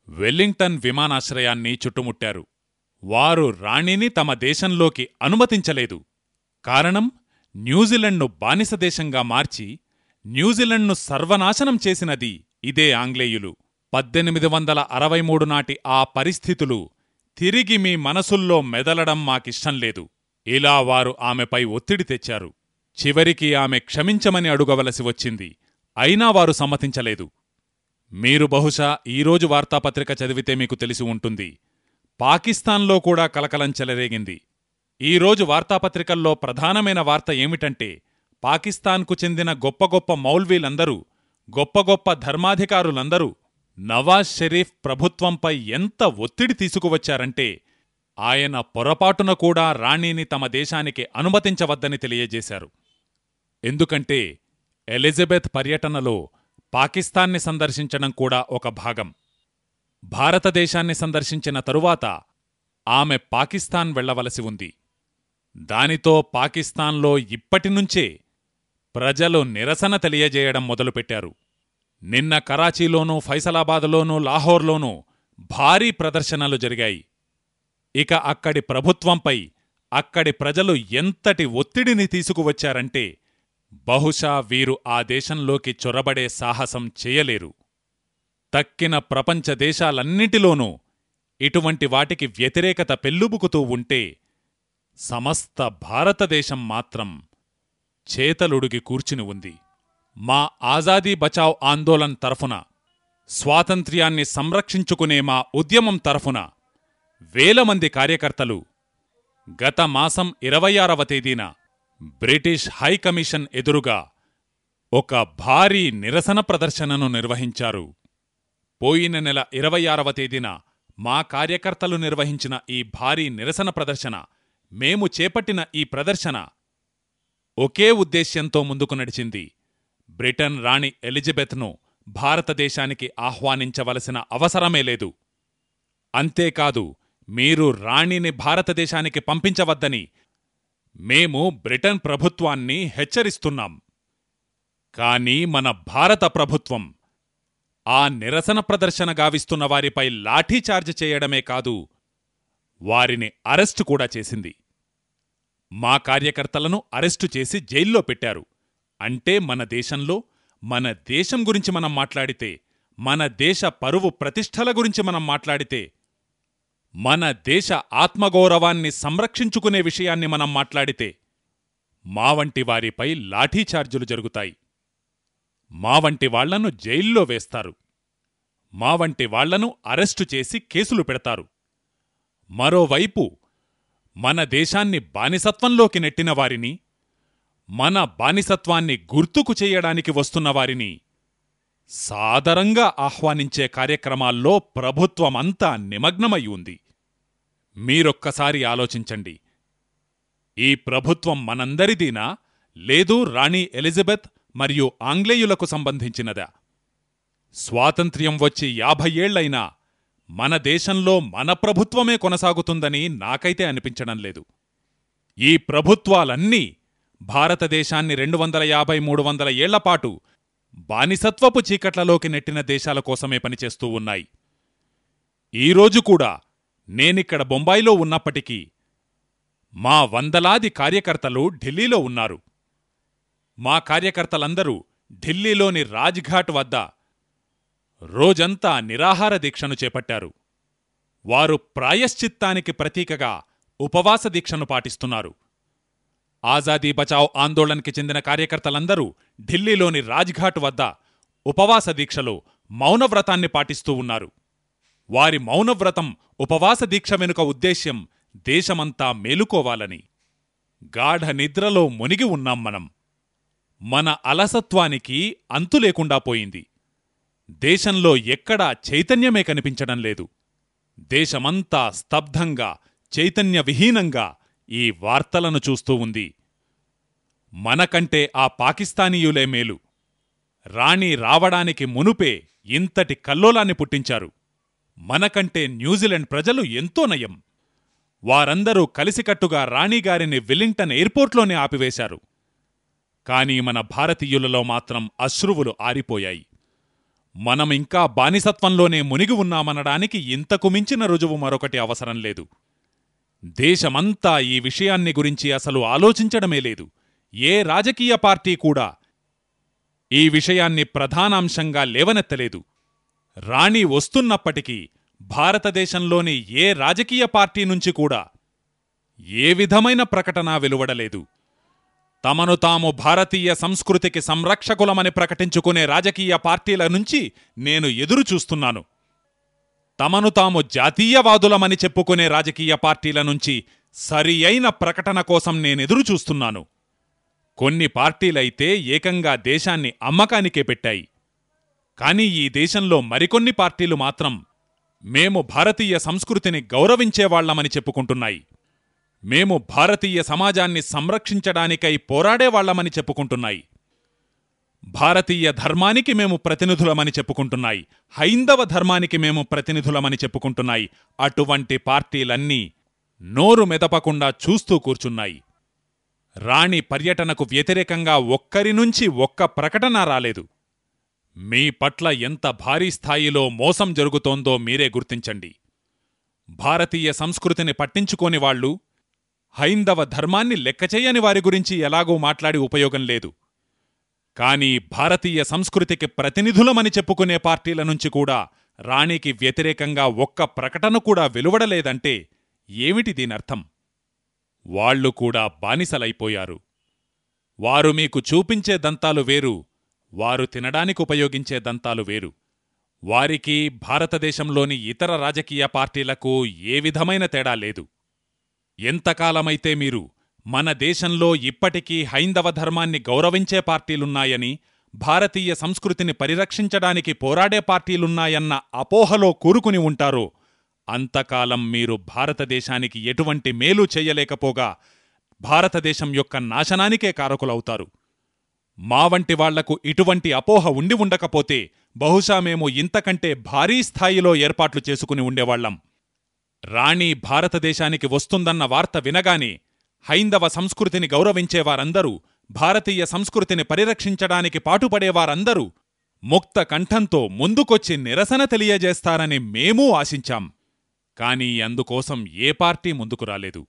వెల్లింగ్టన్ విమానాశ్రయాన్ని చుట్టుముట్టారు. వారు రాణిని తమ దేశంలోకి అనుమతించలేదు. కారణం న్యూజిలాండ్ను బానిసదేశంగా మార్చి న్యూజిలాండ్ను సర్వనాశనం చేసినది ఇదే ఆంగ్లేయులు. పద్దెనిమిది వందల అరవై మూడు నాటి ఆ పరిస్థితులు తిరిగి మీ మనసుల్లో మెదలడం మాకిష్టం లేదు. ఇలా వారు ఆమెపై ఒత్తిడి తెచ్చారు. చివరికి ఆమె క్షమించమని అడుగవలసి వచ్చింది. అయినా వారు సమ్మతించలేదు. మీరు బహుశా ఈరోజు వార్తాపత్రిక చదివితే మీకు తెలిసి ఉంటుంది. పాకిస్తాన్లో కూడా కలకలం చెలరేగింది. ఈరోజు వార్తాపత్రికల్లో ప్రధానమైన వార్త ఏమిటంటే పాకిస్తాన్కు చెందిన గొప్ప గొప్ప మౌల్వీలందరూ గొప్ప గొప్ప ధర్మాధికారులందరూ నవాజ్ షరీఫ్ ప్రభుత్వంపై ఎంత ఒత్తిడి తీసుకువచ్చారంటే ఆయన పొరపాటున కూడా రాణిని తమ దేశానికి అనుమతించవద్దని తెలియజేశారు. ఎందుకంటే ఎలిజబెత్ పర్యటనలో పాకిస్తాన్ని సందర్శించడం కూడా ఒక భాగం. భారతదేశాన్ని సందర్శించిన తరువాత ఆమె పాకిస్తాన్ వెళ్ళవలసి ఉంది. దానితో పాకిస్తాన్లో ఇప్పటినుంచే ప్రజలు నిరసన తెలియజేయడం మొదలుపెట్టారు. నిన్న కరాచీలోనూ ఫైసలాబాద్లోనూ లాహోర్లోనూ భారీ ప్రదర్శనలు జరిగాయి. ఇక అక్కడి ప్రభుత్వంపై అక్కడి ప్రజలు ఎంతటి ఒత్తిడిని తీసుకువచ్చారంటే బహుశా వీరు ఆ దేశంలోకి చొరబడే సాహసం చేయలేరు. తక్కిన ప్రపంచ దేశాలన్నిటిలోనూ ఇటువంటి వాటికి వ్యతిరేకత పెల్లుబుకుతూ ఉంటే సమస్త భారతదేశం మాత్రం చేతలుడిగి కూర్చుని ఉంది. మా ఆజాదీ బచావ్ ఆందోళన్ తరఫున స్వాతంత్ర్యాన్ని సంరక్షించుకునే మా ఉద్యమం తరఫున వేల మంది కార్యకర్తలు గత మాసం ఇరవై ఆరవ తేదీన బ్రిటిష్ హైకమిషన్ ఎదురుగా ఒక భారీ నిరసన ప్రదర్శనను నిర్వహించారు. పోయిన నెల ఇరవై ఆరవ తేదీన మా కార్యకర్తలు నిర్వహించిన ఈ భారీ నిరసన ప్రదర్శన మేము చేపట్టిన ఈ ప్రదర్శన ఒకే ఉద్దేశ్యంతో ముందుకు నడిచింది. బ్రిటన్ రాణి ఎలిజబెత్ను భారతదేశానికి ఆహ్వానించవలసిన అవసరమే లేదు. అంతేకాదు మీరు రాణిని భారతదేశానికి పంపించవద్దని మేము బ్రిటన్ ప్రభుత్వాన్ని హెచ్చరిస్తున్నాం. కాని మన భారత ప్రభుత్వం ఆ నిరసన ప్రదర్శన గావిస్తున్న వారిపై లాఠీచార్జ్ చేయడమే కాదు వారిని అరెస్టు కూడా చేసింది. మా కార్యకర్తలను అరెస్టు చేసి జైల్లో పెట్టారు. అంటే మన దేశంలో మన దేశం గురించి మనం మాట్లాడితే మన దేశ పరువు ప్రతిష్టల గురించి మనం మాట్లాడితే మన దేశ ఆత్మగౌరవాన్ని సంరక్షించుకునే విషయాన్ని మనం మాట్లాడితే మావంటి వారిపై లాఠీచార్జులు జరుగుతాయి. మావంటి వాళ్ళను జైల్లో వేస్తారు. మావంటి వాళ్ళను అరెస్టు చేసి కేసులు పెడతారు. మరోవైపు మన దేశాన్ని బానిసత్వంలోకి నెట్టిన వారిని మన బానిసత్వాన్ని గుర్తుకు చేయడానికి వస్తున్న వారిని సాదరంగా ఆహ్వానించే కార్యక్రమాల్లో ప్రభుత్వమంతా నిమగ్నమై ఉంది. మీరొక్కసారి ఆలోచించండి. ఈ ప్రభుత్వం మనందరిదీనా? లేదు రాణి ఎలిజబెత్ మరియు ఆంగ్లేయులకు సంబంధించినదా? స్వాతంత్ర్యం వచ్చి యాభై ఏళ్ళైనా మన దేశంలో మన ప్రభుత్వమే కొనసాగుతుందని నాకైతే అనిపించడం లేదు. ఈ ప్రభుత్వాలన్నీ భారతదేశాన్ని రెండు వందల యాభై మూడు వందల ఏళ్ళపాటు బానిసత్వపు చీకట్లలోకి నెట్టిన దేశాల కోసమే పనిచేస్తూ ఉన్నాయి. ఈరోజు కూడా నేనిక్కడ బొంబాయిలో ఉన్నప్పటికీ మా వందలాది కార్యకర్తలు ఢిల్లీలో ఉన్నారు. మా కార్యకర్తలందరూ ఢిల్లీలోని రాజ్ఘాట్ వద్ద రోజంతా నిరాహార దీక్షను చేపట్టారు. వారు ప్రాయశ్చిత్తానికి ప్రతీకగా ఉపవాస దీక్షను పాటిస్తున్నారు. ఆజాదీ బచావ్ ఆందోళన్కి చెందిన కార్యకర్తలందరూ ఢిల్లీలోని రాజ్ఘాట్ వద్ద ఉపవాస దీక్షలో మౌనవ్రతాన్ని పాటిస్తూ ఉన్నారు. వారి మౌనవ్రతం ఉపవాస దీక్ష వెనుక ఉద్దేశ్యం దేశమంతా మేలుకోవాలని. గాఢ నిద్రలో మునిగి ఉన్నాం మనం. మన అలసత్వానికి అంతులేకుండా పోయింది. దేశంలో ఎక్కడా చైతన్యమే కనిపించడం లేదు. దేశమంతా స్తబ్ధంగా చైతన్యవిహీనంగా ఈ వార్తలను చూస్తూ ఉంది. మనకంటే ఆ పాకిస్తానీయులే మేలు. రాణి రావడానికి మునుపే ఇంతటి కల్లోలాన్ని పుట్టించారు. మనకంటే న్యూజిలాండ్ ప్రజలు ఎంతో నయం. వారందరూ కలిసికట్టుగా రాణిగారిని విల్లింగ్టన్ ఎయిర్పోర్ట్లోనే ఆపివేశారు. కాని మన భారతీయులలో మాత్రం అశ్రువులు ఆరిపోయాయి. మనం ఇంకా బానిసత్వంలోనే మునిగి ఉన్నామనడానికి ఇంతకు మించిన రుజువు మరొకటి అవసరం లేదు. దేశమంతా ఈ విషయాన్ని గురించి అసలు ఆలోచించడమే లేదు. ఏ రాజకీయ పార్టీ కూడా ఈ విషయాన్ని ప్రధానాంశంగా లేవనెత్తలేదు. రాణి వస్తున్నప్పటికీ భారతదేశంలోని ఏ రాజకీయ పార్టీ నుంచి కూడా ఏ విధమైన ప్రకటన వెలువడలేదు. తమను తాము భారతీయ సంస్కృతికి సంరక్షకులమని ప్రకటించుకునే రాజకీయ పార్టీల నుంచి నేను ఎదురు చూస్తున్నాను. తమను తాము జాతీయవాదులమని చెప్పుకునే రాజకీయ పార్టీల నుంచి సరి అయిన ప్రకటన కోసం నేనెదురు చూస్తున్నాను. కొన్ని పార్టీలైతే ఏకంగా దేశాన్ని అమ్మకానికే పెట్టాయి. కాని ఈ దేశంలో మరికొన్ని పార్టీలు మాత్రం మేము భారతీయ సంస్కృతిని గౌరవించేవాళ్ళమని చెప్పుకుంటున్నాయి. మేము భారతీయ సమాజాన్ని సంరక్షించడానికై పోరాడేవాళ్ళమని చెప్పుకుంటున్నాయి. భారతీయ ధర్మానికి మేము ప్రతినిధులమని చెప్పుకుంటున్నాయి. హైందవ ధర్మానికి మేము ప్రతినిధులమని చెప్పుకుంటున్నాయి. అటువంటి పార్టీలన్నీ నోరు మెదపకుండా చూస్తూ కూర్చున్నాయి. రాణి పర్యటనకు వ్యతిరేకంగా ఒక్కరి నుంచి ఒక్క ప్రకటన రాలేదు. మీ పట్ల ఎంత భారీ స్థాయిలో మోసం జరుగుతోందో మీరే గుర్తించండి. భారతీయ సంస్కృతిని పట్టించుకోని వాళ్ళు హైందవ ధర్మాన్ని లెక్కచేయని వారి గురించి ఎలాగూ మాట్లాడి ఉపయోగం లేదు. కాని భారతీయ సంస్కృతికి ప్రతినిధులమని చెప్పుకునే పార్టీల నుంచి కూడా రాణికి వ్యతిరేకంగా ఒక్క ప్రకటన కూడా వెలువడలేదంటే ఏమిటి దీనర్థం? వాళ్ళు కూడా బానిసలైపోయారు. వారు మీకు చూపించే దంతాలు వేరు వారు తినడానికి ఉపయోగించే దంతాలు వేరు. వారికి భారతదేశంలోని ఇతర రాజకీయ పార్టీలకు ఏ విధమైన తేడా లేదు. ఎంతకాలమైతే మీరు మన దేశంలో ఇప్పటికీ హైందవ ధర్మాన్ని గౌరవించే పార్టీలున్నాయని భారతీయ సంస్కృతిని పరిరక్షించడానికి పోరాడే పార్టీలున్నాయన్న అపోహలో కూరుకుని ఉంటారో అంతకాలం మీరు భారతదేశానికి ఎటువంటి మేలు చేయలేకపోగా భారతదేశం యొక్క నాశనానికే కారకులవుతారు. మా వంటి వాళ్ళకు ఇటువంటి అపోహ ఉండి ఉండకపోతే బహుశా మేము ఇంతకంటే భారీ స్థాయిలో ఏర్పాట్లు చేసుకుని ఉండేవాళ్ళం. రాణి భారతదేశానికి వస్తుందన్న వార్త వినగానే హైందవ సంస్కృతిని గౌరవించేవారందరూ భారతీయ సంస్కృతిని పరిరక్షించడానికి పాటుపడేవారందరూ ముక్త కంఠంతో ముందుకొచ్చి నిరసన తెలియజేస్తారని మేమూ ఆశించాం. కాని అందుకోసం ఏ పార్టీ ముందుకు రాలేదు.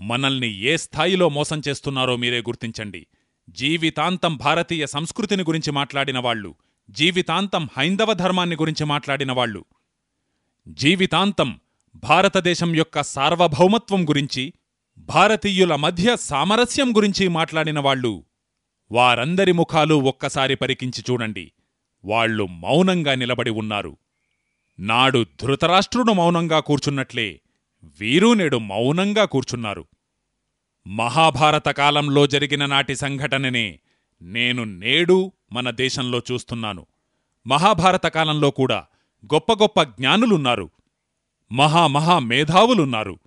మనల్ని ఏ స్థాయిలో మోసం చేస్తున్నారో మీరే గుర్తించండి. జీవితాంతం భారతీయ సంస్కృతిని గురించి మాట్లాడిన వాళ్ళు జీవితాంతం హైందవ ధర్మాన్ని గురించి మాట్లాడిన వాళ్ళు జీవితాంతం భారతదేశం యొక్క సార్వభౌమత్వం గురించి భారతీయుల మధ్య సామరస్యం గురించి మాట్లాడిన వాళ్ళు వారందరి ముఖాలు ఒక్కసారి పరికించి చూడండి. వాళ్ళు మౌనంగా నిలబడి ఉన్నారు. నాడు ధృతరాష్ట్రుడు మౌనంగా కూర్చున్నట్లే వీరూ నేడు మౌనంగా కూర్చున్నారు. మహాభారత కాలంలో జరిగిన నాటి సంఘటననే నేను నేడు మన దేశంలో చూస్తున్నాను. మహాభారత కాలంలో కూడా గొప్ప గొప్ప జ్ఞానులున్నారు. మహామహా మేధావులున్నారు.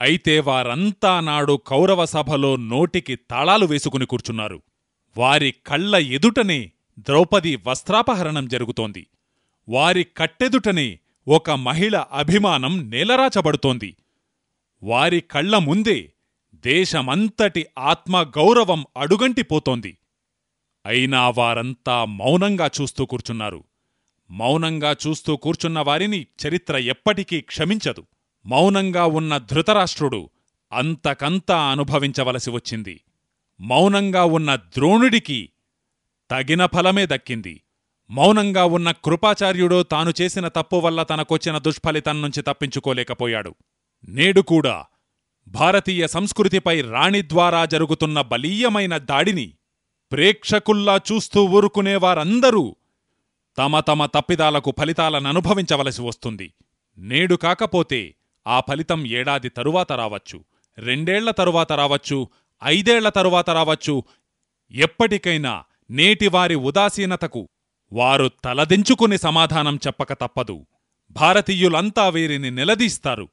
అయితే వారంతా నాడు కౌరవ సభలో నోటికి తాళాలు వేసుకుని కూర్చున్నారు. వారి కళ్ళ ఎదుటనే ద్రౌపది వస్త్రాపహరణం జరుగుతోంది. వారి కట్టెదుటనే ఒక మహిళ అభిమానం నేలరాచబడుతోంది. వారి కళ్ళ ముందే దేశమంతటి ఆత్మగౌరవం అడుగంటిపోతోంది అయినా వారంతా మౌనంగా చూస్తూ కూర్చున్నారు. మౌనంగా చూస్తూ కూర్చున్న వారిని చరిత్ర ఎప్పటికీ క్షమించదు. మౌనంగా ఉన్న ధృతరాష్ట్రుడు అంతకంతా అనుభవించవలసి వచ్చింది. మౌనంగా ఉన్న ద్రోణుడికి తగిన ఫలమే దక్కింది. మౌనంగా ఉన్న కృపాచార్యుడో తాను చేసిన తప్పు వల్ల తనకొచ్చిన దుష్ఫలితం నుంచి తప్పించుకోలేకపోయాడు. నేడు కూడా భారతీయ సంస్కృతిపై రాణి ద్వారా జరుగుతున్న బలీయమైన దాడిని ప్రేక్షకుల్లా చూస్తూ ఊరుకునేవారందరూ తమ తమ తప్పిదాలకు ఫలితాలననుభవించవలసి వస్తుంది. నేడు కాకపోతే ఆ ఫలితం ఏడాది తరువాత రావచ్చు. రెండేళ్ళ తరువాత రావచ్చు. ఐదేళ్ళ తరువాత రావచ్చు. ఎప్పటికైనా నేటివారి ఉదాసీనతకు వారు తలదించుకుని సమాధానం చెప్పక తప్పదు. భారతీయులంతా వీరిని నిలదీస్తారు.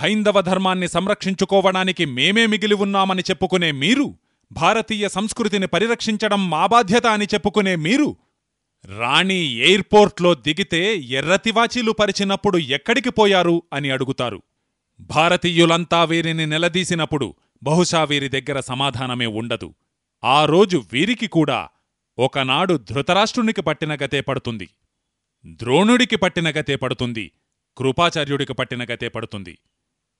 హైందవ ధర్మాన్ని సంరక్షించుకోవడానికి మేమే మిగిలి ఉన్నామని చెప్పుకునే మీరు భారతీయ సంస్కృతిని పరిరక్షించడం మా బాధ్యత అని చెప్పుకునే మీరు రాణి ఎయిర్పోర్ట్లో దిగితే ఎర్రతివాచీలు పరిచినప్పుడు ఎక్కడికి పోయారు అని అడుగుతారు. భారతీయులంతా వీరిని నిలదీసినప్పుడు బహుశా వీరి దగ్గర సమాధానమే ఉండదు. ఆ రోజు వీరికి కూడా ఒకనాడు ధృతరాష్ట్రునికి పట్టిన గతే పడుతుంది. ద్రోణుడికి పట్టిన గతే పడుతుంది. కృపాచార్యుడికి పట్టిన గతే పడుతుంది.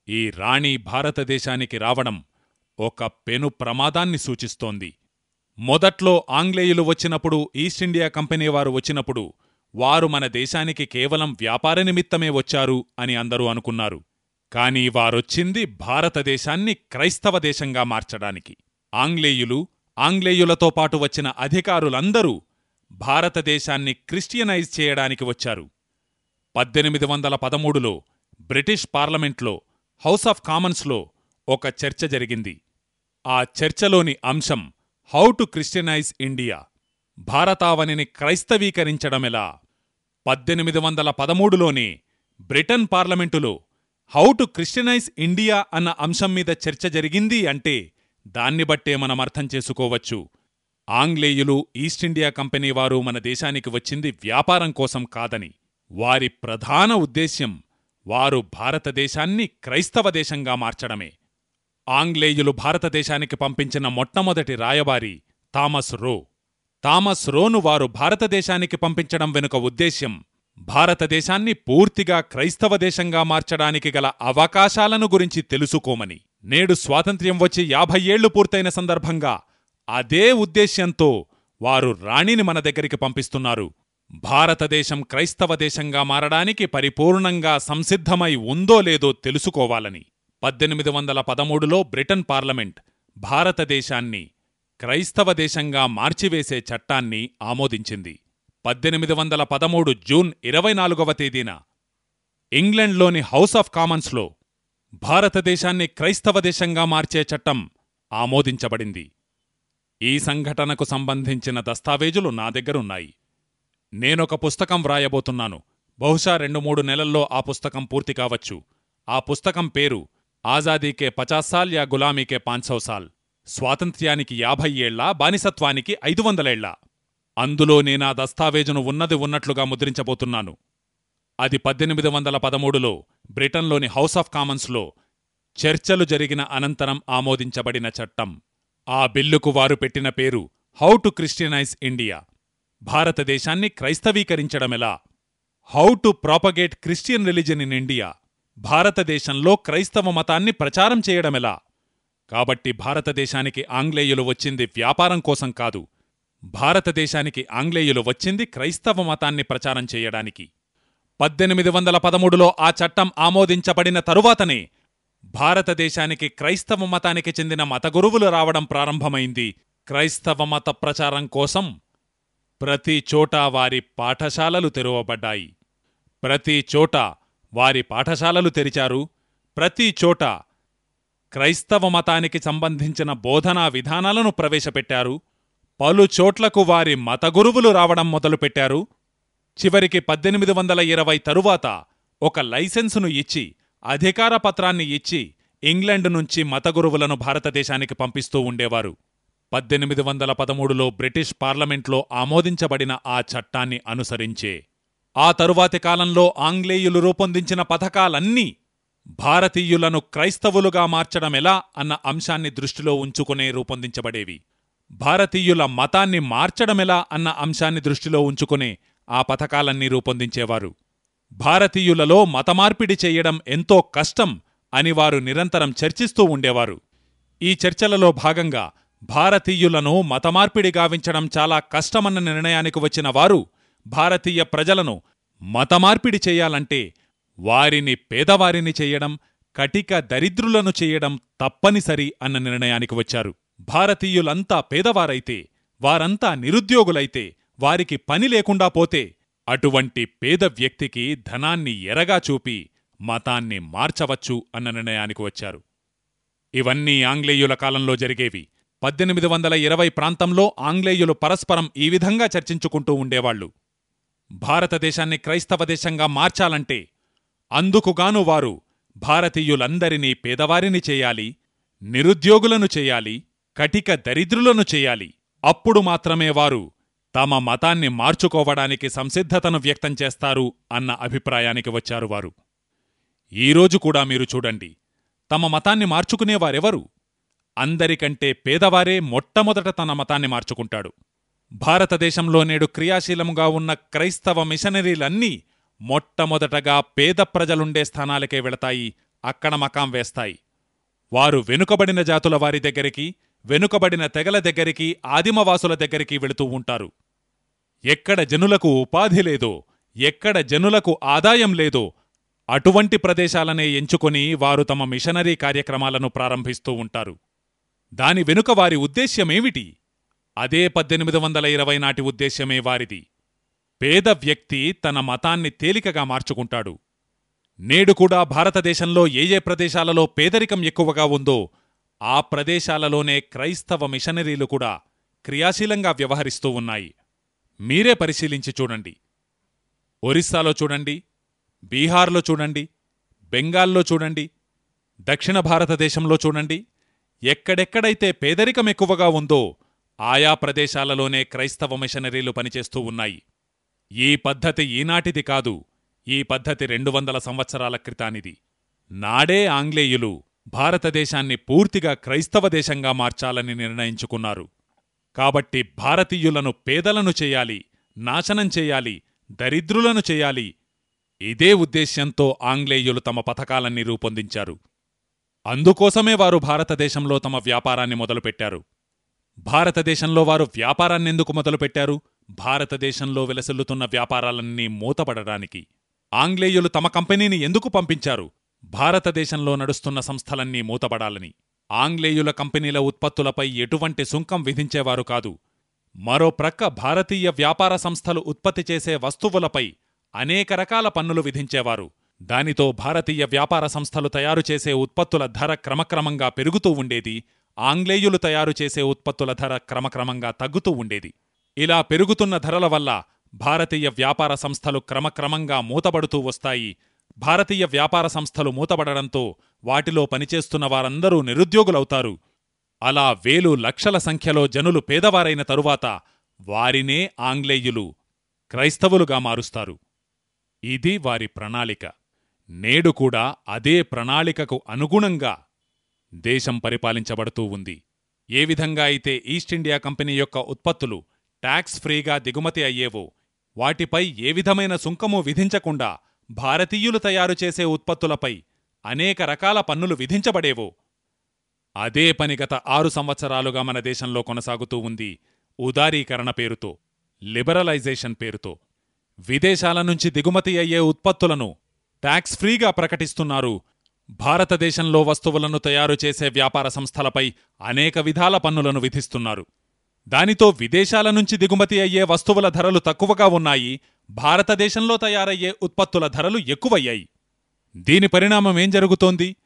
ఈ రాణి భారతదేశానికి రావడం ఒక పెను ప్రమాదాన్ని సూచిస్తోంది. మొదట్లో ఆంగ్లేయులు వచ్చినప్పుడు ఈస్ట్ ఇండియా కంపెనీ వారు వచ్చినప్పుడు వారు మన దేశానికి కేవలం వ్యాపార నిమిత్తమే వచ్చారు అని అందరూ అనుకున్నారు. కాని వారొచ్చింది భారతదేశాన్ని క్రైస్తవ దేశంగా మార్చడానికి. ఆంగ్లేయులు ఆంగ్లేయులతో పాటు వచ్చిన అధికారులందరూ భారతదేశాన్ని క్రిస్టియనైజ్ చేయడానికి వచ్చారు. పద్దెనిమిది వందల పదమూడులో బ్రిటిష్ పార్లమెంట్లో హౌస్ ఆఫ్ కామన్స్లో ఒక చర్చ జరిగింది. ఆ చర్చలోని అంశం హౌ టు క్రిస్టియనైజ్ ఇండియా భారతావనిని క్రైస్తవీకరించడమెలా? పద్దెనిమిది వందల పదమూడులోనే బ్రిటన్ పార్లమెంటులో హౌ టు క్రిస్టియనైజ్ ఇండియా అన్న అంశం మీద చర్చ జరిగింది అంటే దాన్ని బట్టే మనం అర్థం చేసుకోవచ్చు. ఆంగ్లేయులు ఈస్ట్ ఇండియా కంపెనీ వారు మన దేశానికి వచ్చింది వ్యాపారం కోసం కాదని. వారి ప్రధాన ఉద్దేశ్యం వారు భారతదేశాన్ని క్రైస్తవ దేశంగా మార్చడమే. ఆంగ్లేయులు భారతదేశానికి పంపించిన మొట్టమొదటి రాయబారి థామస్ రో. థామస్ రోను వారు భారతదేశానికి పంపించడం వెనుక ఉద్దేశ్యం భారతదేశాన్ని పూర్తిగా క్రైస్తవ దేశంగా మార్చడానికి గల అవకాశాలను గురించి తెలుసుకోమని. నేడు స్వాతంత్ర్యం వచ్చి యాభై ఏళ్ళు పూర్తయిన సందర్భంగా అదే ఉద్దేశ్యంతో వారు రాణిని మన దగ్గరికి పంపిస్తున్నారు. భారతదేశం క్రైస్తవ దేశంగా మారడానికి పరిపూర్ణంగా సంసిద్ధమై ఉందో లేదో తెలుసుకోవాలని పద్దెనిమిది వందల పదమూడులో బ్రిటన్ పార్లమెంట్ భారతదేశాన్ని క్రైస్తవ దేశంగా మార్చివేసే చట్టాన్ని ఆమోదించింది. పద్దెనిమిది వందల పదమూడు జూన్ ఇరవై నాలుగవ తేదీన ఇంగ్లండ్లోని హౌస్ ఆఫ్ కామన్స్లో భారతదేశాన్ని క్రైస్తవ దేశంగా మార్చే చట్టం ఆమోదించబడింది. ఈ సంఘటనకు సంబంధించిన దస్తావేజులు నా దగ్గరున్నాయి. నేనొక పుస్తకం వ్రాయబోతున్నాను. బహుశా రెండు మూడు నెలల్లో ఆ పుస్తకం పూర్తి కావచ్చు. ఆ పుస్తకం పేరు ఆజాదీకే పచాసాల్ యా గులామీకే పాంచౌ సాల్ స్వాతంత్ర్యానికి యాభై ఏళ్ళ బానిసత్వానికి ఐదు వందలేళ్ళ. అందులో నేనా దస్తావేజును ఉన్నది ఉన్నట్లుగా ముద్రించబోతున్నాను. అది పద్దెనిమిది వందల పదమూడులో బ్రిటన్లోని హౌస్ ఆఫ్ కామన్స్లో చర్చలు జరిగిన అనంతరం ఆమోదించబడిన చట్టం. ఆ బిల్లుకు వారు పెట్టిన పేరు హౌ టు క్రిస్టియనైజ్ ఇండియా. భారతదేశాన్ని క్రైస్తవీకరించడమెలా? How to propagate Christian religion in India భారతదేశంలో క్రైస్తవ మతాన్ని ప్రచారం చేయడమెలా? కాబట్టి భారతదేశానికి ఆంగ్లేయులు వచ్చింది వ్యాపారం కోసం కాదు. భారతదేశానికి ఆంగ్లేయులు వచ్చింది క్రైస్తవ మతాన్ని ప్రచారం చేయడానికి. పద్దెనిమిది వందల పదమూడులో ఆ చట్టం ఆమోదించబడిన తరువాతనే భారతదేశానికి క్రైస్తవ మతానికి చెందిన మత గురువులు రావడం ప్రారంభమైంది. క్రైస్తవ మత ప్రచారం కోసం ప్రతి చోటా వారి పాఠశాలలు తెరవబడ్డాయి. ప్రతి చోట వారి పాఠశాలలు తెరిచారు. ప్రతి చోట క్రైస్తవ మతానికి సంబంధించిన బోధనా విధానాలను ప్రవేశపెట్టారు. పలు చోట్లకు వారి మత గురువులు రావడం మొదలుపెట్టారు. చివరికి పద్దెనిమిది వందల ఇరవై తరువాత ఒక లైసెన్సును ఇచ్చి అధికార పత్రాన్ని ఇచ్చి ఇంగ్లండ్ నుంచి మత గురువులను భారతదేశానికి పంపిస్తూ ఉండేవారు. పద్దెనిమిది వందల పదమూడులో బ్రిటిష్ పార్లమెంట్లో ఆమోదించబడిన ఆ చట్టాన్ని అనుసరించే ఆ తరువాతి కాలంలో ఆంగ్లేయులు రూపొందించిన పథకాలన్నీ భారతీయులను క్రైస్తవులుగా మార్చడమెలా అన్న అంశాన్ని దృష్టిలో ఉంచుకునే రూపొందించబడేవి. భారతీయుల మతాన్ని మార్చడమెలా అన్న అంశాన్ని దృష్టిలో ఉంచుకునే ఆ పథకాలన్నీ రూపొందించేవారు. భారతీయులలో మతమార్పిడి చెయ్యడం ఎంతో కష్టం అని వారు నిరంతరం చర్చిస్తూ ఉండేవారు. ఈ చర్చలలో భాగంగా భారతీయులను మతమార్పిడి గావించడం చాలా కష్టమన్న నిర్ణయానికి వచ్చిన వారు భారతీయ ప్రజలను మతమార్పిడి చేయాలంటే వారిని పేదవారిని చెయ్యడం కటిక దరిద్రులను చెయ్యడం తప్పనిసరి అన్న నిర్ణయానికి వచ్చారు. భారతీయులంతా పేదవారైతే వారంతా నిరుద్యోగులైతే వారికి పని లేకుండా పోతే అటువంటి పేద వ్యక్తికి ధనాన్ని ఎరగా చూపి మతాన్ని మార్చవచ్చు అన్న నిర్ణయానికి వచ్చారు. ఇవన్నీ ఆంగ్లేయుల కాలంలో జరిగేవి. పద్దెనిమిది వందల ఇరవై ప్రాంతంలో ఆంగ్లేయులు పరస్పరం ఈ విధంగా చర్చించుకుంటూ ఉండేవాళ్ళు భారతదేశాన్ని క్రైస్తవ దేశంగా మార్చాలంటే అందుకుగాను వారు భారతీయులందరినీ పేదవారిని చేయాలి నిరుద్యోగులను చేయాలి కటిక దరిద్రులను చేయాలి. అప్పుడు మాత్రమే వారు తమ మతాన్ని మార్చుకోవడానికి సంసిద్ధతను వ్యక్తం చేస్తారు అన్న అభిప్రాయానికి వచ్చారు వారు. ఈరోజు కూడా మీరు చూడండి తమ మతాన్ని మార్చుకునేవారెవరు? అందరికంటే పేదవారే మొట్టమొదట తన మతాన్ని మార్చుకుంటాడు. భారతదేశంలో నేడు క్రియాశీలముగా ఉన్న క్రైస్తవ మిషనరీలన్నీ మొట్టమొదటగా పేద ప్రజలుండే స్థానాలకే వెళతాయి అక్కడ మకాం వేస్తాయి. వారు వెనుకబడిన జాతుల వారి దగ్గరికి వెనుకబడిన తెగల దగ్గరికి ఆదిమవాసుల దగ్గరికి వెళుతూ ఉంటారు. ఎక్కడ జనులకు ఉపాధి లేదో ఎక్కడ జనులకు ఆదాయం లేదో అటువంటి ప్రదేశాలనే ఎంచుకొని వారు తమ మిషనరీ కార్యక్రమాలను ప్రారంభిస్తూ ఉంటారు. దాని వెనుక వారి ఉద్దేశ్యమేమిటి? అదే పద్దెనిమిది వందల ఇరవై నాటి ఉద్దేశ్యమే వారిది. పేద వ్యక్తి తన మతాన్ని తేలికగా మార్చుకుంటాడు. నేడు కూడా భారతదేశంలో ఏ ఏ ప్రదేశాలలో పేదరికం ఎక్కువగా ఉందో ఆ ప్రదేశాలలోనే క్రైస్తవ మిషనరీలు కూడా క్రియాశీలంగా వ్యవహరిస్తూ ఉన్నాయి. మీరే పరిశీలించి చూడండి. ఒరిస్సాలో చూడండి బీహార్లో చూడండి బెంగాల్లో చూడండి దక్షిణ భారతదేశంలో చూడండి ఎక్కడెక్కడైతే పేదరికం ఎక్కువగా ఉందో ఆయా ప్రదేశాలలోనే క్రైస్తవ మిషనరీలు పనిచేస్తూ ఉన్నాయి. ఈ పద్ధతి ఈనాటిది కాదు ఈ పద్ధతి రెండు వందల సంవత్సరాల క్రితానిది. నాడే ఆంగ్లేయులు భారతదేశాన్ని పూర్తిగా క్రైస్తవ దేశంగా మార్చాలని నిర్ణయించుకున్నారు. కాబట్టి భారతీయులను పేదలను చేయాలి నాశనం చేయాలి దరిద్రులను చేయాలి ఇదే ఉద్దేశ్యంతో ఆంగ్లేయులు తమ పథకాలన్నీ రూపొందించారు. అందుకోసమే వారు భారతదేశంలో తమ వ్యాపారాన్ని మొదలుపెట్టారు. భారతదేశంలో వారు వ్యాపారాన్నెందుకు మొదలుపెట్టారు? భారతదేశంలో వెలసిల్లుతున్న వ్యాపారాలన్నీ మూతపడడానికి. ఆంగ్లేయులు తమ కంపెనీని ఎందుకు పంపించారు? భారతదేశంలో నడుస్తున్న సంస్థలన్నీ మూతపడాలని. ఆంగ్లేయుల కంపెనీల ఉత్పత్తులపై ఎటువంటి సుంకం విధించేవారు కాదు. మరో ప్రక్క భారతీయ వ్యాపార సంస్థలు ఉత్పత్తి చేసే వస్తువులపై అనేక రకాల పన్నులు విధించేవారు. దానితో భారతీయ వ్యాపార సంస్థలు తయారు చేసే ఉత్పత్తుల ధర క్రమక్రమంగా పెరుగుతూ ఉండేది. ఆంగ్లేయులు తయారు చేసే ఉత్పత్తుల ధర క్రమక్రమంగా తగ్గుతూ ఉండేది. ఇలా పెరుగుతున్న ధరల వల్ల భారతీయ వ్యాపార సంస్థలు క్రమక్రమంగా మూతబడుతూ వస్తాయి. భారతీయ వ్యాపార సంస్థలు మూతబడడంతో వాటిలో పనిచేస్తున్న వారందరూ నిరుద్యోగులవుతారు. అలా వేలు లక్షల సంఖ్యలో జనులు పేదవారైన తరువాత వారినే ఆంగ్లేయులు క్రైస్తవులుగా మారుస్తారు. ఇది వారి ప్రణాళిక. నేడు కూడా అదే ప్రణాళికకు అనుగుణంగా దేశం పరిపాలించబడుతూ ఉంది. ఏ విధంగా అయితే ఈస్ట్ ఇండియా కంపెనీ యొక్క ఉత్పత్తులు ట్యాక్స్ ఫ్రీగా దిగుమతి అయ్యేవో వాటిపై ఏ విధమైన సుంకము విధించకుండా భారతీయులు తయారు చేసే ఉత్పత్తులపై అనేక రకాల పన్నులు విధించబడేవో అదే పని గత ఆరు సంవత్సరాలుగా మన దేశంలో కొనసాగుతూ ఉంది. ఉదారీకరణ పేరుతో లిబరలైజేషన్ పేరుతో విదేశాల నుంచి దిగుమతి అయ్యే ఉత్పత్తులను ట్యాక్స్ ఫ్రీగా ప్రకటిస్తున్నారు. భారతదేశంలో వస్తువులను తయారు చేసే వ్యాపార సంస్థలపై అనేక విధాల పన్నులను విధిస్తున్నారు. దానితో విదేశాల నుంచి దిగుమతి అయ్యే వస్తువుల ధరలు తక్కువగా ఉన్నాయి. భారతదేశంలో తయారయ్యే ఉత్పత్తుల ధరలు ఎక్కువయ్యాయి. దీని పరిణామమేం జరుగుతోంది?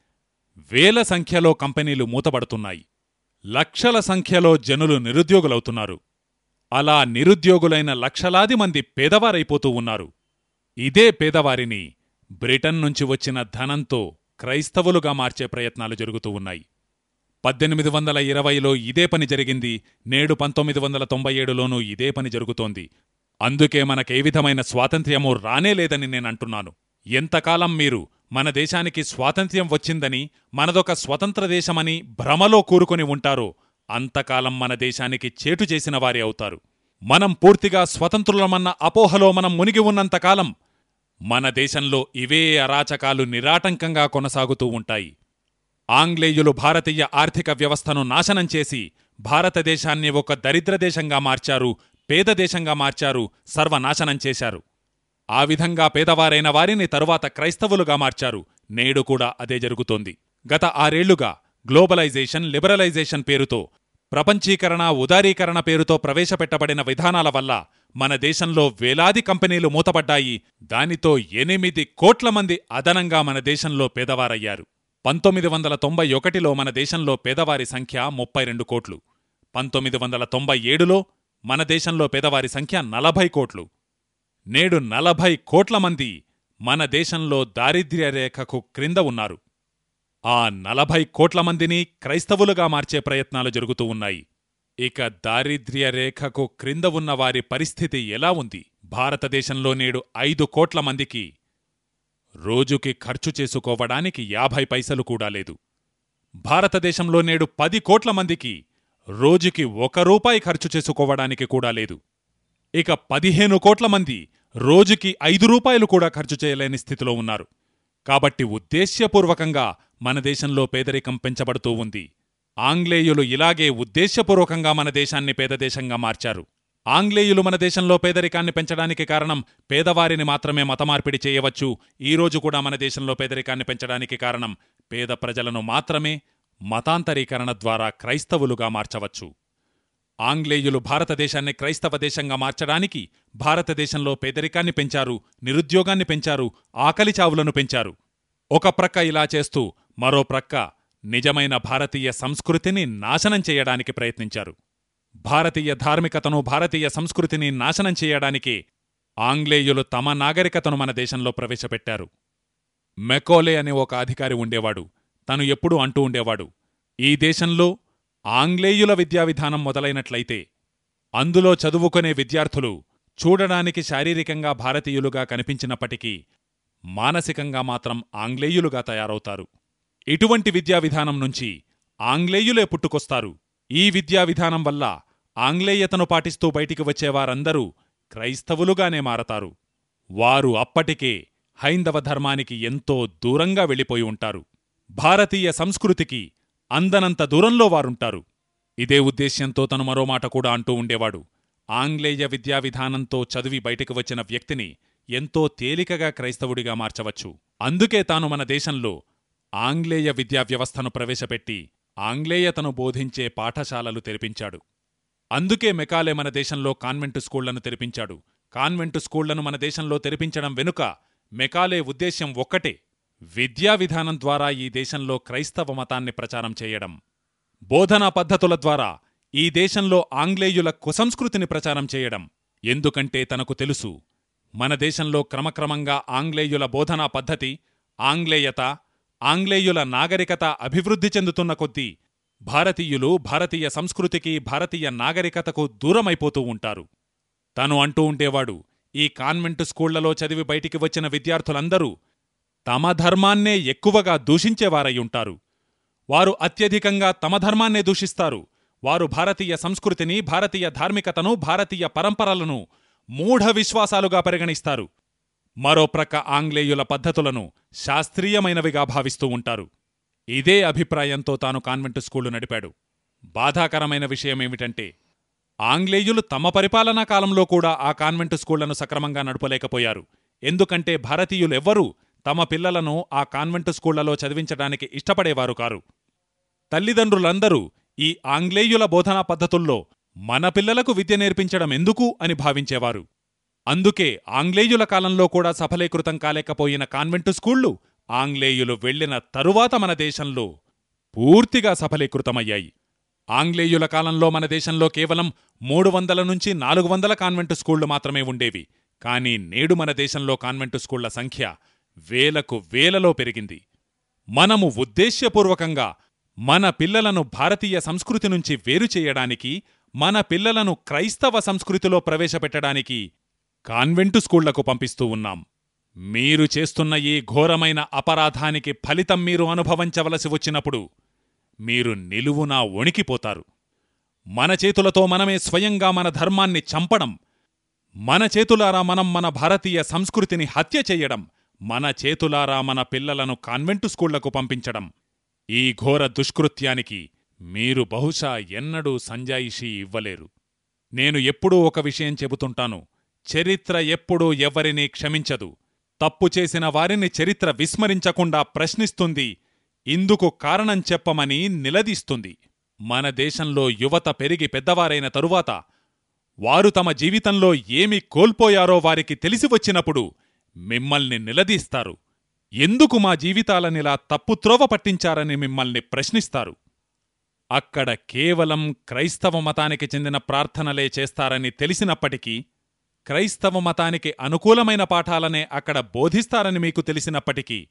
వేల సంఖ్యలో కంపెనీలు మూతబడుతున్నాయి లక్షల సంఖ్యలో జనులు నిరుద్యోగులవుతున్నారు. అలా నిరుద్యోగులైన లక్షలాది మంది పేదవారైపోతూ ఉన్నారు. ఇదే పేదవారిని బ్రిటన్ నుంచి వచ్చిన ధనంతో క్రైస్తవులుగా మార్చే ప్రయత్నాలు జరుగుతూ ఉన్నాయి. పద్దెనిమిది వందల ఇరవైలో ఇదే పని జరిగింది. నేడు పంతొమ్మిది వందల తొంభై ఏడులోనూ ఇదే పని జరుగుతోంది. అందుకే మనకే విధమైన స్వాతంత్ర్యమూ రానేలేదని నేనంటున్నాను ఎంతకాలం మీరు మన దేశానికి స్వాతంత్ర్యం వచ్చిందని మనదొక స్వతంత్ర దేశమని భ్రమలో కూరుకుని ఉంటారో అంతకాలం మన దేశానికి చేటు చేసిన వారే అవుతారు. మనం పూర్తిగా స్వతంత్రులమన్న అపోహలో మనం మునిగి ఉన్నంతకాలం మన దేశంలో ఇవే అరాచకాలు నిరాటంకంగా కొనసాగుతూ ఉంటాయి. ఆంగ్లేయులు భారతీయ ఆర్థిక వ్యవస్థను నాశనం చేసి భారతదేశాన్ని ఒక దరిద్రదేశంగా మార్చారు పేదదేశంగా మార్చారు సర్వనాశనం చేశారు. ఆ విధంగా పేదవారైన వారిని తరువాత క్రైస్తవులుగా మార్చారు. నేడు కూడా అదే జరుగుతోంది. గత ఆరేళ్ళుగా గ్లోబలైజేషన్ లిబరలైజేషన్ పేరుతో ప్రపంచీకరణ ఉదారీకరణ పేరుతో ప్రవేశపెట్టబడిన విధానాల వల్ల మన దేశంలో వేలాది కంపెనీలు మూతపడ్డాయి. దానితో ఎనిమిది కోట్ల మంది అదనంగా మన దేశంలో పేదవారయ్యారు. పంతొమ్మిది వందల తొంభై ఒకటిలో మన దేశంలో పేదవారి సంఖ్య ముప్పై రెండు కోట్లు. పంతొమ్మిది వందల తొంభై ఏడులో మన దేశంలో పేదవారి సంఖ్య నలభై కోట్లు. నేడు నలభై కోట్ల మంది మన దేశంలో దారిద్ర్య రేఖకు క్రింద ఉన్నారు. ఆ నలభై కోట్ల మందిని క్రైస్తవులుగా మార్చే ప్రయత్నాలు జరుగుతూ ఉన్నాయి. ఇక దారిద్ర్య రేఖకు క్రింద ఉన్నవారి పరిస్థితి ఎలా ఉంది? భారతదేశంలో నేడు ఐదు కోట్ల మందికి రోజుకి ఖర్చు చేసుకోవడానికి యాభై పైసలు కూడా లేదు. భారతదేశంలో నేడు పది కోట్ల మందికి రోజుకి ఒక రూపాయి ఖర్చు చేసుకోవడానికి కూడా లేదు. ఇక పదిహేను కోట్ల మంది రోజుకి ఐదు రూపాయలు కూడా ఖర్చు చేయలేని స్థితిలో ఉన్నారు. కాబట్టి ఉద్దేశ్యపూర్వకంగా మన దేశంలో పేదరికం పెంచబడుతూ ఉంది. ఆంగ్లేయులు ఇలాగే ఉద్దేశ్యపూర్వకంగా మన దేశాన్ని పేదదేశంగా మార్చారు. ఆంగ్లేయులు మన దేశంలో పేదరికాన్ని పెంచడానికి కారణం పేదవారిని మాత్రమే మతమార్పిడి చేయవచ్చు. ఈరోజు కూడా మన దేశంలో పేదరికాన్ని పెంచడానికి కారణం పేద ప్రజలను మాత్రమే మతాంతరీకరణ ద్వారా క్రైస్తవులుగా మార్చవచ్చు. ఆంగ్లేయులు భారతదేశాన్ని క్రైస్తవ దేశంగా మార్చడానికి భారతదేశంలో పేదరికాన్ని పెంచారు నిరుద్యోగాన్ని పెంచారు ఆకలి చావులను పెంచారు. ఒక ప్రక్క ఇలా చేస్తూ మరో ప్రక్క నిజమైన భారతీయ సంస్కృతిని నాశనం చేయడానికి ప్రయత్నించారు. భారతీయ ధార్మికతను భారతీయ సంస్కృతిని నాశనం చేయడానికే ఆంగ్లేయులు తమ నాగరికతను మన దేశంలో ప్రవేశపెట్టారు. మెకోలే అనే ఒక అధికారి ఉండేవాడు. తను ఎప్పుడూ అంటూ ఉండేవాడు ఈ దేశంలో ఆంగ్లేయుల విద్యా విధానం మొదలైనట్లయితే అందులో చదువుకునే విద్యార్థులు చూడడానికి శారీరకంగా భారతీయులుగా కనిపించినప్పటికీ మానసికంగా మాత్రం ఆంగ్లేయులుగా తయారవుతారు. ఇటువంటి విద్యా విధానం నుంచి ఆంగ్లేయులే పుట్టుకొస్తారు. ఈ విద్యా విధానం వల్ల ఆంగ్లేయతను పాటిస్తూ బయటికి వచ్చేవారందరూ క్రైస్తవులుగానే మారతారు. వారు అప్పటికే హైందవ ధర్మానికి ఎంతో దూరంగా వెళ్ళిపోయి ఉంటారు. భారతీయ సంస్కృతికి అందనంత దూరంలో వారుంటారు. ఇదే ఉద్దేశ్యంతో తను మరో మాట కూడా అంటూ ఉండేవాడు. ఆంగ్లేయ విద్యా విధానంతో చదివి బయటికి వచ్చిన వ్యక్తిని ఎంతో తేలికగా క్రైస్తవుడిగా మార్చవచ్చు. అందుకే తాను మన దేశంలో ఆంగ్లేయ విద్యా వ్యవస్థను ప్రవేశపెట్టి ఆంగ్లేయతను బోధించే పాఠశాలలు తెరిపించాడు. అందుకే మెకాలే మన దేశంలో కాన్వెంటు స్కూళ్ళను తెరిపించాడు. కాన్వెంటు స్కూళ్ళను మన దేశంలో తెరిపించడం వెనుక మెకాలే ఉద్దేశ్యం ఒక్కటే విద్యా విధానం ద్వారా ఈ దేశంలో క్రైస్తవ మతాన్ని ప్రచారం చేయడం. బోధనా పద్ధతుల ద్వారా ఈ దేశంలో ఆంగ్లేయుల కుసంస్కృతిని ప్రచారం చేయడం. ఎందుకంటే తనకు తెలుసు మన దేశంలో క్రమక్రమంగా ఆంగ్లేయుల బోధనా పద్ధతి ఆంగ్లేయత ఆంగ్లేయుల నాగరికత అభివృద్ధి చెందుతున్న కొద్దీ భారతీయులు భారతీయ సంస్కృతికి భారతీయ నాగరికతకు దూరమైపోతూ ఉంటారు. తను అంటూ ఉండేవాడు ఈ కాన్వెంటు స్కూళ్ళలో చదివి బయటికి వచ్చిన విద్యార్థులందరూ తమ ధర్మాన్నే ఎక్కువగా దూషించేవారయ్యుంటారు వారు అత్యధికంగా తమ ధర్మాన్నే దూషిస్తారు. వారు భారతీయ సంస్కృతిని భారతీయ ధార్మికతను భారతీయ పరంపరలను మూఢ విశ్వాసాలుగా పరిగణిస్తారు. మరో ప్రక్క ఆంగ్లేయుల పద్ధతులను శాస్త్రీయమైనవిగా భావిస్తూ ఉంటారు. ఇదే అభిప్రాయంతో తాను కాన్వెంటు స్కూళ్ళు నడిపాడు. బాధాకరమైన విషయమేమిటంటే ఆంగ్లేయులు తమ పరిపాలనా కాలంలో కూడా ఆ కాన్వెంటు స్కూళ్ళను సక్రమంగా నడపలేకపోయారు. ఎందుకంటే భారతీయులెవ్వరూ తమ పిల్లలను ఆ కాన్వెంటు స్కూళ్ళలో చదివించడానికి ఇష్టపడేవారు కారు. తల్లిదండ్రులందరూ ఈ ఆంగ్లేయుల బోధనా పద్ధతుల్లో మన పిల్లలకు విద్య నేర్పించడం ఎందుకు అని భావించేవారు. అందుకే ఆంగ్లేయుల కాలంలో కూడా సఫలీకృతం కాలేకపోయిన కాన్వెంటు స్కూళ్ళు ఆంగ్లేయులు వెళ్ళిన తరువాత మన దేశంలో పూర్తిగా సఫలీకృతమయ్యాయి. ఆంగ్లేయుల కాలంలో మన దేశంలో కేవలం మూడు వందల నుంచి నాలుగు వందల కాన్వెంటు స్కూళ్ళు మాత్రమే ఉండేవి. కానీ నేడు మన దేశంలో కాన్వెంటు స్కూళ్ళ సంఖ్య వేలకు వేలలో పెరిగింది. మనము ఉద్దేశ్యపూర్వకంగా మన పిల్లలను భారతీయ సంస్కృతి నుంచి వేరు చేయడానికి మన పిల్లలను క్రైస్తవ సంస్కృతిలో ప్రవేశపెట్టడానికి కాన్వెంటు స్కూళ్ళకు పంపిస్తూ ఉన్నాం. మీరు చేస్తున్న ఈ ఘోరమైన అపరాధానికి ఫలితం మీరు అనుభవించవలసి వచ్చినప్పుడు మీరు నిలువునా వణికిపోతారు. మన చేతులతో మనమే స్వయంగా మన ధర్మాన్ని చంపడం మన చేతులారా మనం మన భారతీయ సంస్కృతిని హత్య చెయ్యడం మన చేతులారా మన పిల్లలను కాన్వెంటు స్కూళ్ళకు పంపించడం ఈ ఘోర దుష్కృత్యానికి మీరు బహుశా ఎన్నడూ సంజాయిషీ ఇవ్వలేరు. నేను ఎప్పుడూ ఒక విషయం చెబుతుంటాను. చరిత్ర ఎప్పుడూ ఎవ్వరినీ క్షమించదు. తప్పు చేసిన వారిని చరిత్ర విస్మరించకుండా ప్రశ్నిస్తుంది. ఇందుకు కారణం చెప్పమని నిలదీస్తుంది. మన దేశంలో యువత పెరిగి పెద్దవారైన తరువాత వారు తమ జీవితంలో ఏమి కోల్పోయారో వారికి తెలిసి వచ్చినప్పుడు మిమ్మల్ని నిలదీస్తారు. ఎందుకు మా జీవితాలనిలా తప్పుత్రోవ పట్టించారని మిమ్మల్ని ప్రశ్నిస్తారు? అక్కడ కేవలం క్రైస్తవ మతానికి చెందిన ప్రార్థనలే చేస్తారని తెలిసినప్పటికీ క్రైస్తవ మతానికి అనుకూలమైన పాఠాలనే అక్కడ బోధిస్తారని మీకు తెలిసినప్పటికీ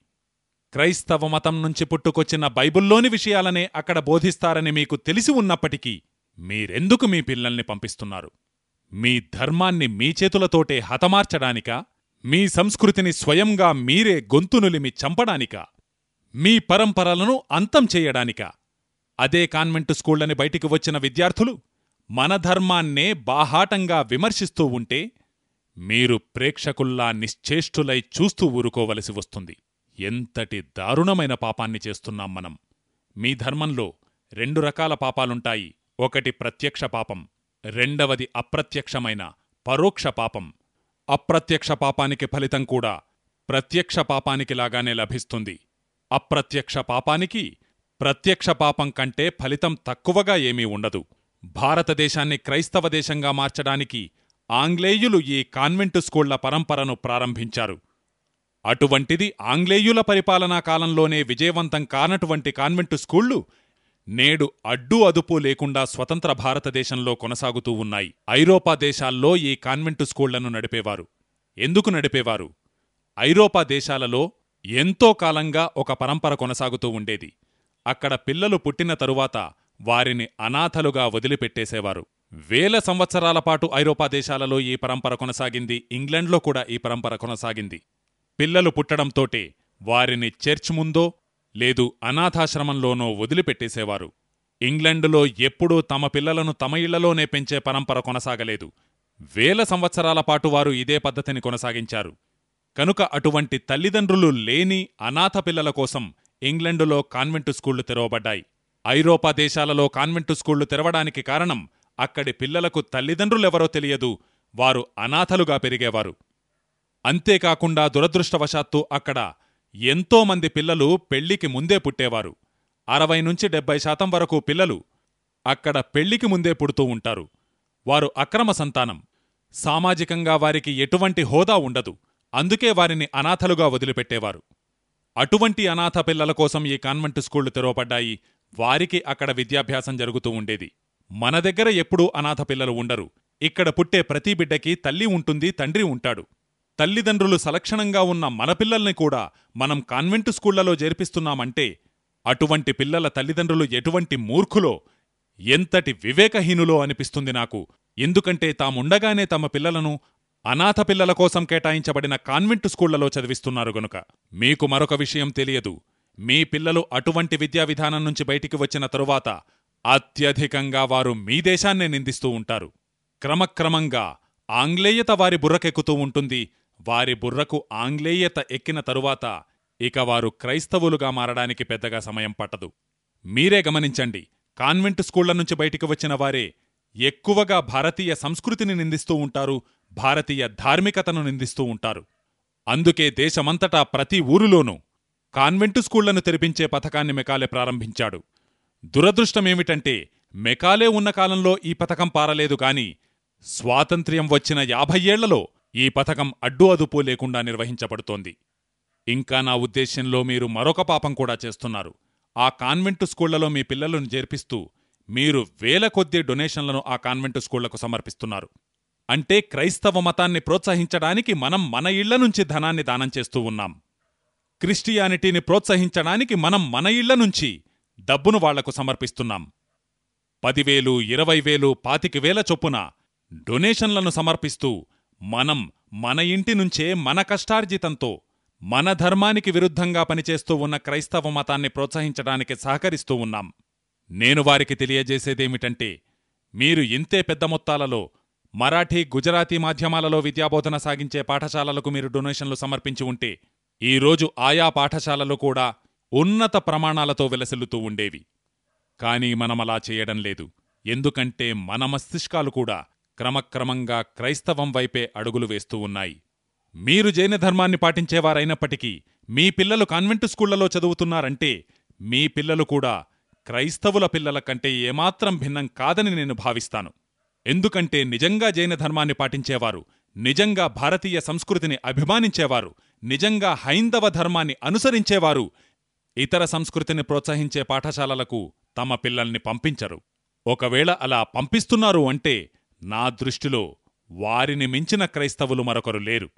క్రైస్తవ మతం నుంచి పుట్టుకొచ్చిన బైబుల్లోని విషయాలనే అక్కడ బోధిస్తారని మీకు తెలిసి ఉన్నప్పటికీ మీరెందుకు మీ పిల్లల్ని పంపిస్తున్నారు? మీ ధర్మాన్ని మీ చేతులతోటే హతమార్చడానికా? మీ సంస్కృతిని స్వయంగా మీరే గొంతునులిమి చంపడానికా? మీ పరంపరలను అంతం చేయడానికా? అదే కాన్వెంటు స్కూళ్ళని బయటికి వచ్చిన విద్యార్థులు మన ధర్మాన్నే బాహాటంగా విమర్శిస్తూ ఉంటే మీరు ప్రేక్షకుల్లా నిశ్చేష్టులై చూస్తూ ఊరుకోవలసి వస్తుంది. ఎంతటి దారుణమైన పాపాన్ని చేస్తున్నాం మనం. మీ ధర్మంలో రెండు రకాల పాపాలుంటాయి. ఒకటి ప్రత్యక్ష పాపం రెండవది అప్రత్యక్షమైన పరోక్ష పాపం. అప్రత్యక్ష పాపానికి ఫలితం కూడా ప్రత్యక్ష పాపానికి లాగానే లభిస్తుంది. అప్రత్యక్ష పాపానికి ప్రత్యక్ష పాపం కంటే ఫలితం తక్కువగా ఏమీ ఉండదు. భారతదేశాన్ని క్రైస్తవ దేశంగా మార్చడానికి ఆంగ్లేయులు ఈ కాన్వెంటు స్కూళ్ళ పరంపరను ప్రారంభించారు. అటువంటిది ఆంగ్లేయుల పరిపాలనా కాలంలోనే విజయవంతం కానటువంటి కాన్వెంటు స్కూళ్ళు నేడు అడ్డు అదుపు లేకుండా స్వతంత్ర భారతదేశంలో కొనసాగుతూ ఉన్నాయి. ఐరోపా దేశాల్లో ఈ కాన్వెంటు స్కూళ్ళను నడిపేవారు. ఎందుకు నడిపేవారు? ఐరోపా దేశాలలో ఎంతో కాలంగా ఒక పరంపర కొనసాగుతూ ఉండేది. అక్కడ పిల్లలు పుట్టిన తరువాత వారిని అనాథలుగా వదిలిపెట్టేసేవారు. వేల సంవత్సరాల పాటు ఐరోపా దేశాలలో ఈ పరంపర కొనసాగింది. ఇంగ్లండ్లో కూడా ఈ పరంపర కొనసాగింది. పిల్లలు పుట్టడంతోటే వారిని చర్చ్ ముందో లేదు అనాథాశ్రమంలోనో వదిలిపెట్టేసేవారు. ఇంగ్లండులో ఎప్పుడూ తమ పిల్లలను తమ ఇళ్ళలోనే పెంచే పరంపర కొనసాగలేదు. వేల సంవత్సరాల పాటు వారు ఇదే పద్ధతిని కొనసాగించారు. కనుక అటువంటి తల్లిదండ్రులు లేని అనాథ పిల్లల కోసం ఇంగ్లండులో కాన్వెంటు స్కూళ్ళు తెరవబడ్డాయి. ఐరోపా దేశాలలో కాన్వెంటు స్కూళ్ళు తెరవడానికి కారణం అక్కడి పిల్లలకు తల్లిదండ్రులెవరో తెలియదు. వారు అనాథలుగా పెరిగేవారు. అంతేకాకుండా దురదృష్టవశాత్తు అక్కడ ఎంతోమంది పిల్లలు పెళ్ళికి ముందే పుట్టేవారు. అరవై నుంచి డెబ్బై శాతం వరకు పిల్లలు అక్కడ పెళ్ళికి ముందే పుడుతూ ఉంటారు. వారు అక్రమ సంతానం. సామాజికంగా వారికి ఎటువంటి హోదా ఉండదు. అందుకే వారిని అనాథలుగా వదిలిపెట్టేవారు. అటువంటి అనాథ పిల్లల కోసం ఈ కాన్వెంట్ స్కూళ్ళు తెరవబడ్డాయి. వారికి అక్కడ విద్యాభ్యాసం జరుగుతూ ఉండేది. మన దగ్గర ఎప్పుడూ అనాథ పిల్లలు ఉండరు. ఇక్కడ పుట్టే ప్రతి బిడ్డకి తల్లి ఉంటుంది తండ్రి ఉంటాడు. తల్లిదండ్రులు సలక్షణంగా ఉన్న మన పిల్లల్ని కూడా మనం కాన్వెంటు స్కూళ్ళలో చేర్పిస్తున్నామంటే అటువంటి పిల్లల తల్లిదండ్రులు ఎటువంటి మూర్ఖులో ఎంతటి వివేకహీనులో అనిపిస్తుంది నాకు. ఎందుకంటే తాముండగానే తమ పిల్లలను అనాథ పిల్లల కోసం కేటాయించబడిన కాన్వెంటు స్కూళ్ళలో చదివిస్తున్నారు గనుక. మీకు మరొక విషయం తెలియదు. మీ పిల్లలు అటువంటి విద్యా విధానం నుంచి బయటికి వచ్చిన తరువాత అత్యధికంగా వారు మీ దేశాన్నే నిందిస్తూ ఉంటారు. క్రమక్రమంగా ఆంగ్లేయత వారి బుర్రకెక్కుతూ ఉంటుంది. వారి బుర్రకు ఆంగ్లేయత ఎక్కిన తరువాత ఇక వారు క్రైస్తవులుగా మారడానికి పెద్దగా సమయం పట్టదు. మీరే గమనించండి కాన్వెంట్ స్కూళ్ళ నుంచి బయటికి వచ్చిన వారే ఎక్కువగా భారతీయ సంస్కృతిని నిందిస్తూ ఉంటారు భారతీయ ధార్మికతను నిందిస్తూ ఉంటారు. అందుకే దేశమంతటా ప్రతి ఊరులోనూ కాన్వెంటు స్కూళ్ళను తెరిపించే పథకాన్ని మెకాలే ప్రారంభించాడు. దురదృష్టమేమిటంటే మెకాలే ఉన్న కాలంలో ఈ పథకం పారలేదు కాని స్వాతంత్ర్యం వచ్చిన యాభై ఏళ్ళలో ఈ పథకం అడ్డు అదుపు లేకుండా నిర్వహించబడుతోంది. ఇంకా నా ఉద్దేశ్యంలో మీరు మరొక పాపం కూడా చేస్తున్నారు. ఆ కాన్వెంటు స్కూళ్ళలో మీ పిల్లలను చేర్పిస్తూ మీరు వేల కొద్దీ డొనేషన్లను ఆ కాన్వెంటు స్కూళ్ళకు సమర్పిస్తున్నారు. అంటే క్రైస్తవ మతాన్ని ప్రోత్సహించడానికి మనం మన ఇళ్ళ నుంచి ధనాన్ని దానం చేస్తూ ఉన్నాం. క్రిస్టియానిటీని ప్రోత్సహించడానికి మనం మన ఇళ్ళ నుంచి డబ్బును వాళ్ళకు సమర్పిస్తున్నాం. పదివేలు ఇరవై వేలు పాతిక వేల చొప్పున డొనేషన్లను సమర్పిస్తూ మనం మన ఇంటి నుంచే మన కష్టార్జితంతో మన ధర్మానికి విరుద్ధంగా పనిచేస్తూ ఉన్న క్రైస్తవ మతాన్ని ప్రోత్సహించడానికి సహకరిస్తూ ఉన్నాం. నేను వారికి తెలియజేసేదేమిటంటే మీరు ఇంతే పెద్ద మొత్తాలలో మరాఠీ గుజరాతీ మాధ్యమాలలో విద్యాబోధన సాగించే పాఠశాలలకు మీరు డొనేషన్లు సమర్పించి ఉంటే ఈరోజు ఆయా పాఠశాలలు కూడా ఉన్నత ప్రమాణాలతో వెలసిల్లుతూ ఉండేవి. కాని మనమలా చేయడం లేదు. ఎందుకంటే మన మస్తిష్కాలు కూడా క్రమక్రమంగా క్రైస్తవం వైపే అడుగులు వేస్తూ ఉన్నాయి. మీరు జైన ధర్మాన్ని పాటించేవారైనప్పటికీ మీ పిల్లలు కాన్వెంటు స్కూళ్ళలో చదువుతున్నారంటే మీ పిల్లలు కూడా క్రైస్తవుల పిల్లల కంటే ఏమాత్రం భిన్నం కాదని నేను భావిస్తాను. ఎందుకంటే నిజంగా జైన ధర్మాన్ని పాటించేవారు నిజంగా భారతీయ సంస్కృతిని అభిమానించేవారు నిజంగా హైందవ ధర్మాన్ని అనుసరించేవారు ఇతర సంస్కృతిని ప్రోత్సహించే పాఠశాలలకు తమ పిల్లల్ని పంపించరు. ఒకవేళ అలా పంపిస్తున్నారు అంటే నా దృష్టిలో వారిని మించిన క్రైస్తవులు మరొకరు లేరు.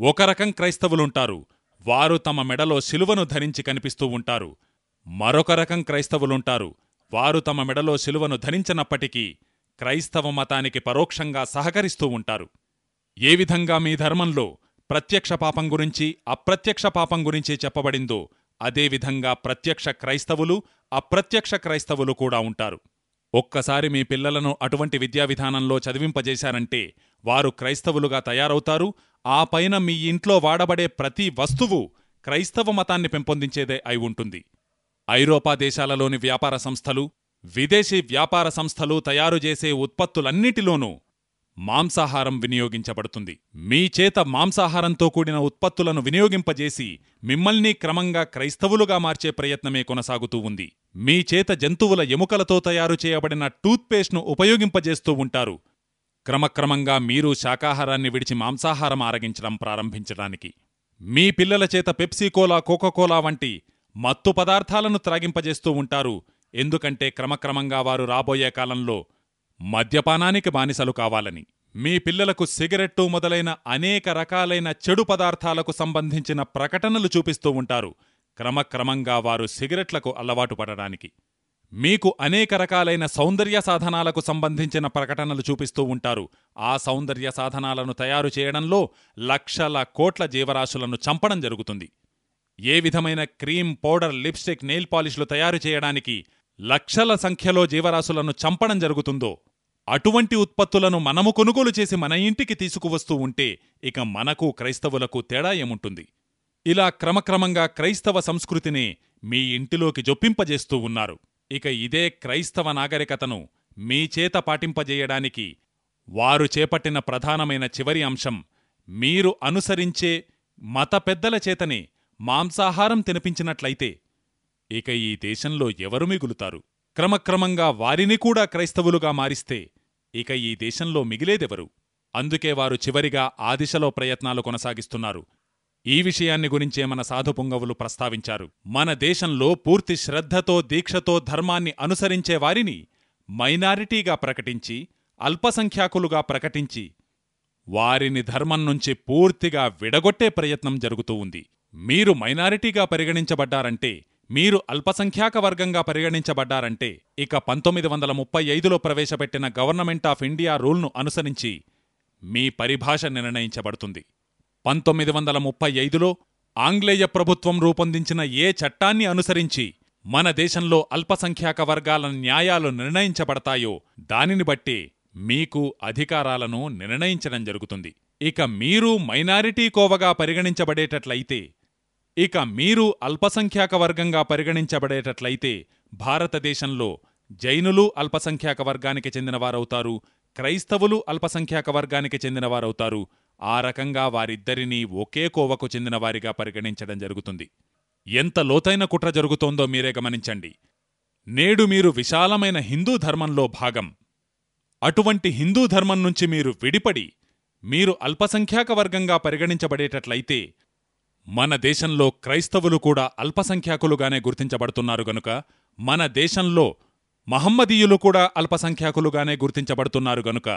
ఒక రకం క్రైస్తవులుంటారు. వారు తమ మెడలో శిలువను ధరించి కనిపిస్తూ ఉంటారు. మరొక రకం క్రైస్తవులుంటారు. వారు తమ మెడలో శిలువను ధరించనప్పటికీ క్రైస్తవ మతానికి పరోక్షంగా సహకరిస్తూ ఉంటారు. ఏ విధంగా మీ ధర్మంలో ప్రత్యక్ష పాపం గురించి అప్రత్యక్ష పాపం గురించి చెప్పబడిందో అదేవిధంగా ప్రత్యక్ష క్రైస్తవులు అప్రత్యక్ష క్రైస్తవులు కూడా ఉంటారు. ఒక్కసారి మీ పిల్లలను అటువంటి విద్యా విధానంలో చదివింపజేశారంటే వారు క్రైస్తవులుగా తయారవుతారు. ఆ పైన మీ ఇంట్లో వాడబడే ప్రతి వస్తువు క్రైస్తవ మతాన్ని పెంపొందించేదే అయి ఉంటుంది. ఐరోపా దేశాలలోని వ్యాపార సంస్థలు విదేశీ వ్యాపార సంస్థలు తయారుచేసే ఉత్పత్తులన్నిటిలోనూ మాంసాహారం వినియోగించబడుతుంది. మీ చేత మాంసాహారంతో కూడిన ఉత్పత్తులను వినియోగింపజేసి మిమ్మల్ని క్రమంగా క్రైస్తవులుగా మార్చే ప్రయత్నమే కొనసాగుతూ ఉంది. మీ చేత జంతువుల ఎముకలతో తయారు చేయబడిన టూత్పేస్ట్ను ఉపయోగింపజేస్తూ ఉంటారు. క్రమక్రమంగా మీరు శాకాహారాన్ని విడిచి మాంసాహారం ఆరగించడం ప్రారంభించడానికి. మీ పిల్లల చేత పెప్సీకోలా కోకోకోలా వంటి మత్తు పదార్థాలను త్రాగింపజేస్తూ ఉంటారు. ఎందుకంటే క్రమక్రమంగా వారు రాబోయే కాలంలో మద్యపానానికి బానిసలు కావాలని మీ పిల్లలకు సిగరెట్టు మొదలైన అనేక రకాలైన చెడు పదార్థాలకు సంబంధించిన ప్రకటనలు చూపిస్తూ ఉంటారు క్రమక్రమంగా వారు సిగరెట్లకు అలవాటు పడడానికి. మీకు అనేక రకాలైన సౌందర్య సాధనాలకు సంబంధించిన ప్రకటనలు చూపిస్తూ ఉంటారు. ఆ సౌందర్య సాధనాలను తయారు చేయడంలో లక్షల కోట్ల జీవరాశులను చంపడం జరుగుతుంది. ఏ విధమైన క్రీం పౌడర్ లిప్స్టిక్ నెయిల్ పాలిష్లు తయారు చేయడానికి లక్షల సంఖ్యలో జీవరాశులను చంపడం జరుగుతుందో అటువంటి ఉత్పత్తులను మనము కొనుగోలు చేసి మన ఇంటికి తీసుకువస్తూ ఉంటే ఇక మనకు క్రైస్తవులకు తేడా ఏముంటుంది? ఇలా క్రమక్రమంగా క్రైస్తవ సంస్కృతిని మీ ఇంటిలోకి జొప్పింపజేస్తూ ఉన్నారు. ఇక ఇదే క్రైస్తవ నాగరికతను మీ చేత పాటింపజేయడానికి వారు చేపట్టిన ప్రధానమైన చివరి అంశం మీరు అనుసరించే మత పెద్దల చేతనే మాంసాహారం తినిపించినట్లయితే ఇక ఈ దేశంలో ఎవరు మిగులుతారు? క్రమక్రమంగా వారిని కూడా క్రైస్తవులుగా మారిస్తే ఇక ఈ దేశంలో మిగిలేదెవరు? అందుకే వారు చివరిగా ఆ దిశలో ప్రయత్నాలు కొనసాగిస్తున్నారు. ఈ విషయాన్ని గురించే మన సాధుపుంగవులు ప్రస్తావించారు. మన దేశంలో పూర్తి శ్రద్ధతో దీక్షతో ధర్మాన్ని అనుసరించే వారిని మైనారిటీగా ప్రకటించి అల్పసంఖ్యాకులుగా ప్రకటించి వారిని ధర్మం నుంచి పూర్తిగా విడగొట్టే ప్రయత్నం జరుగుతూ ఉంది. మీరు మైనారిటీగా పరిగణించబడ్డారంటే మీరు అల్పసంఖ్యాక వర్గంగా పరిగణించబడ్డారంటే ఇక పంతొమ్మిది వందల ముప్పై ఐదులో ప్రవేశపెట్టిన గవర్నమెంట్ ఆఫ్ ఇండియా రూల్ను అనుసరించి మీ పరిభాష నిర్ణయించబడుతుంది. పంతొమ్మిది వందల ముప్పై ఐదులో ఆంగ్లేయ ప్రభుత్వం రూపొందించిన ఏ చట్టాన్ని అనుసరించి మన దేశంలో అల్పసంఖ్యాక వర్గాల న్యాయాలు నిర్ణయించబడతాయో దానిని బట్టి మీకు అధికారాలను నిర్ణయించడం జరుగుతుంది. ఇక మీరు మైనారిటీ కోవగా పరిగణించబడేటట్లయితే ఇక మీరు అల్పసంఖ్యాక వర్గంగా పరిగణించబడేటట్లయితే భారతదేశంలో జైనులు అల్పసంఖ్యాక వర్గానికి చెందినవారవుతారు క్రైస్తవులు అల్పసంఖ్యాక వర్గానికి చెందినవారవుతారు. ఆ రకంగా వారిద్దరినీ ఒకే కోవకు చెందినవారిగా పరిగణించడం జరుగుతుంది. ఎంత లోతైన కుట్ర జరుగుతోందో మీరే గమనించండి. నేడు మీరు విశాలమైన హిందూ ధర్మంలో భాగం. అటువంటి హిందూ ధర్మం నుంచి మీరు విడిపడి మీరు అల్పసంఖ్యాక వర్గంగా పరిగణించబడేటట్లయితే మన దేశంలో క్రైస్తవులు కూడా అల్పసంఖ్యాకులుగానే గుర్తించబడుతున్నారు గనుక మన దేశంలో మహమ్మదీయులు కూడా అల్పసంఖ్యాకులుగానే గుర్తించబడుతున్నారు గనుక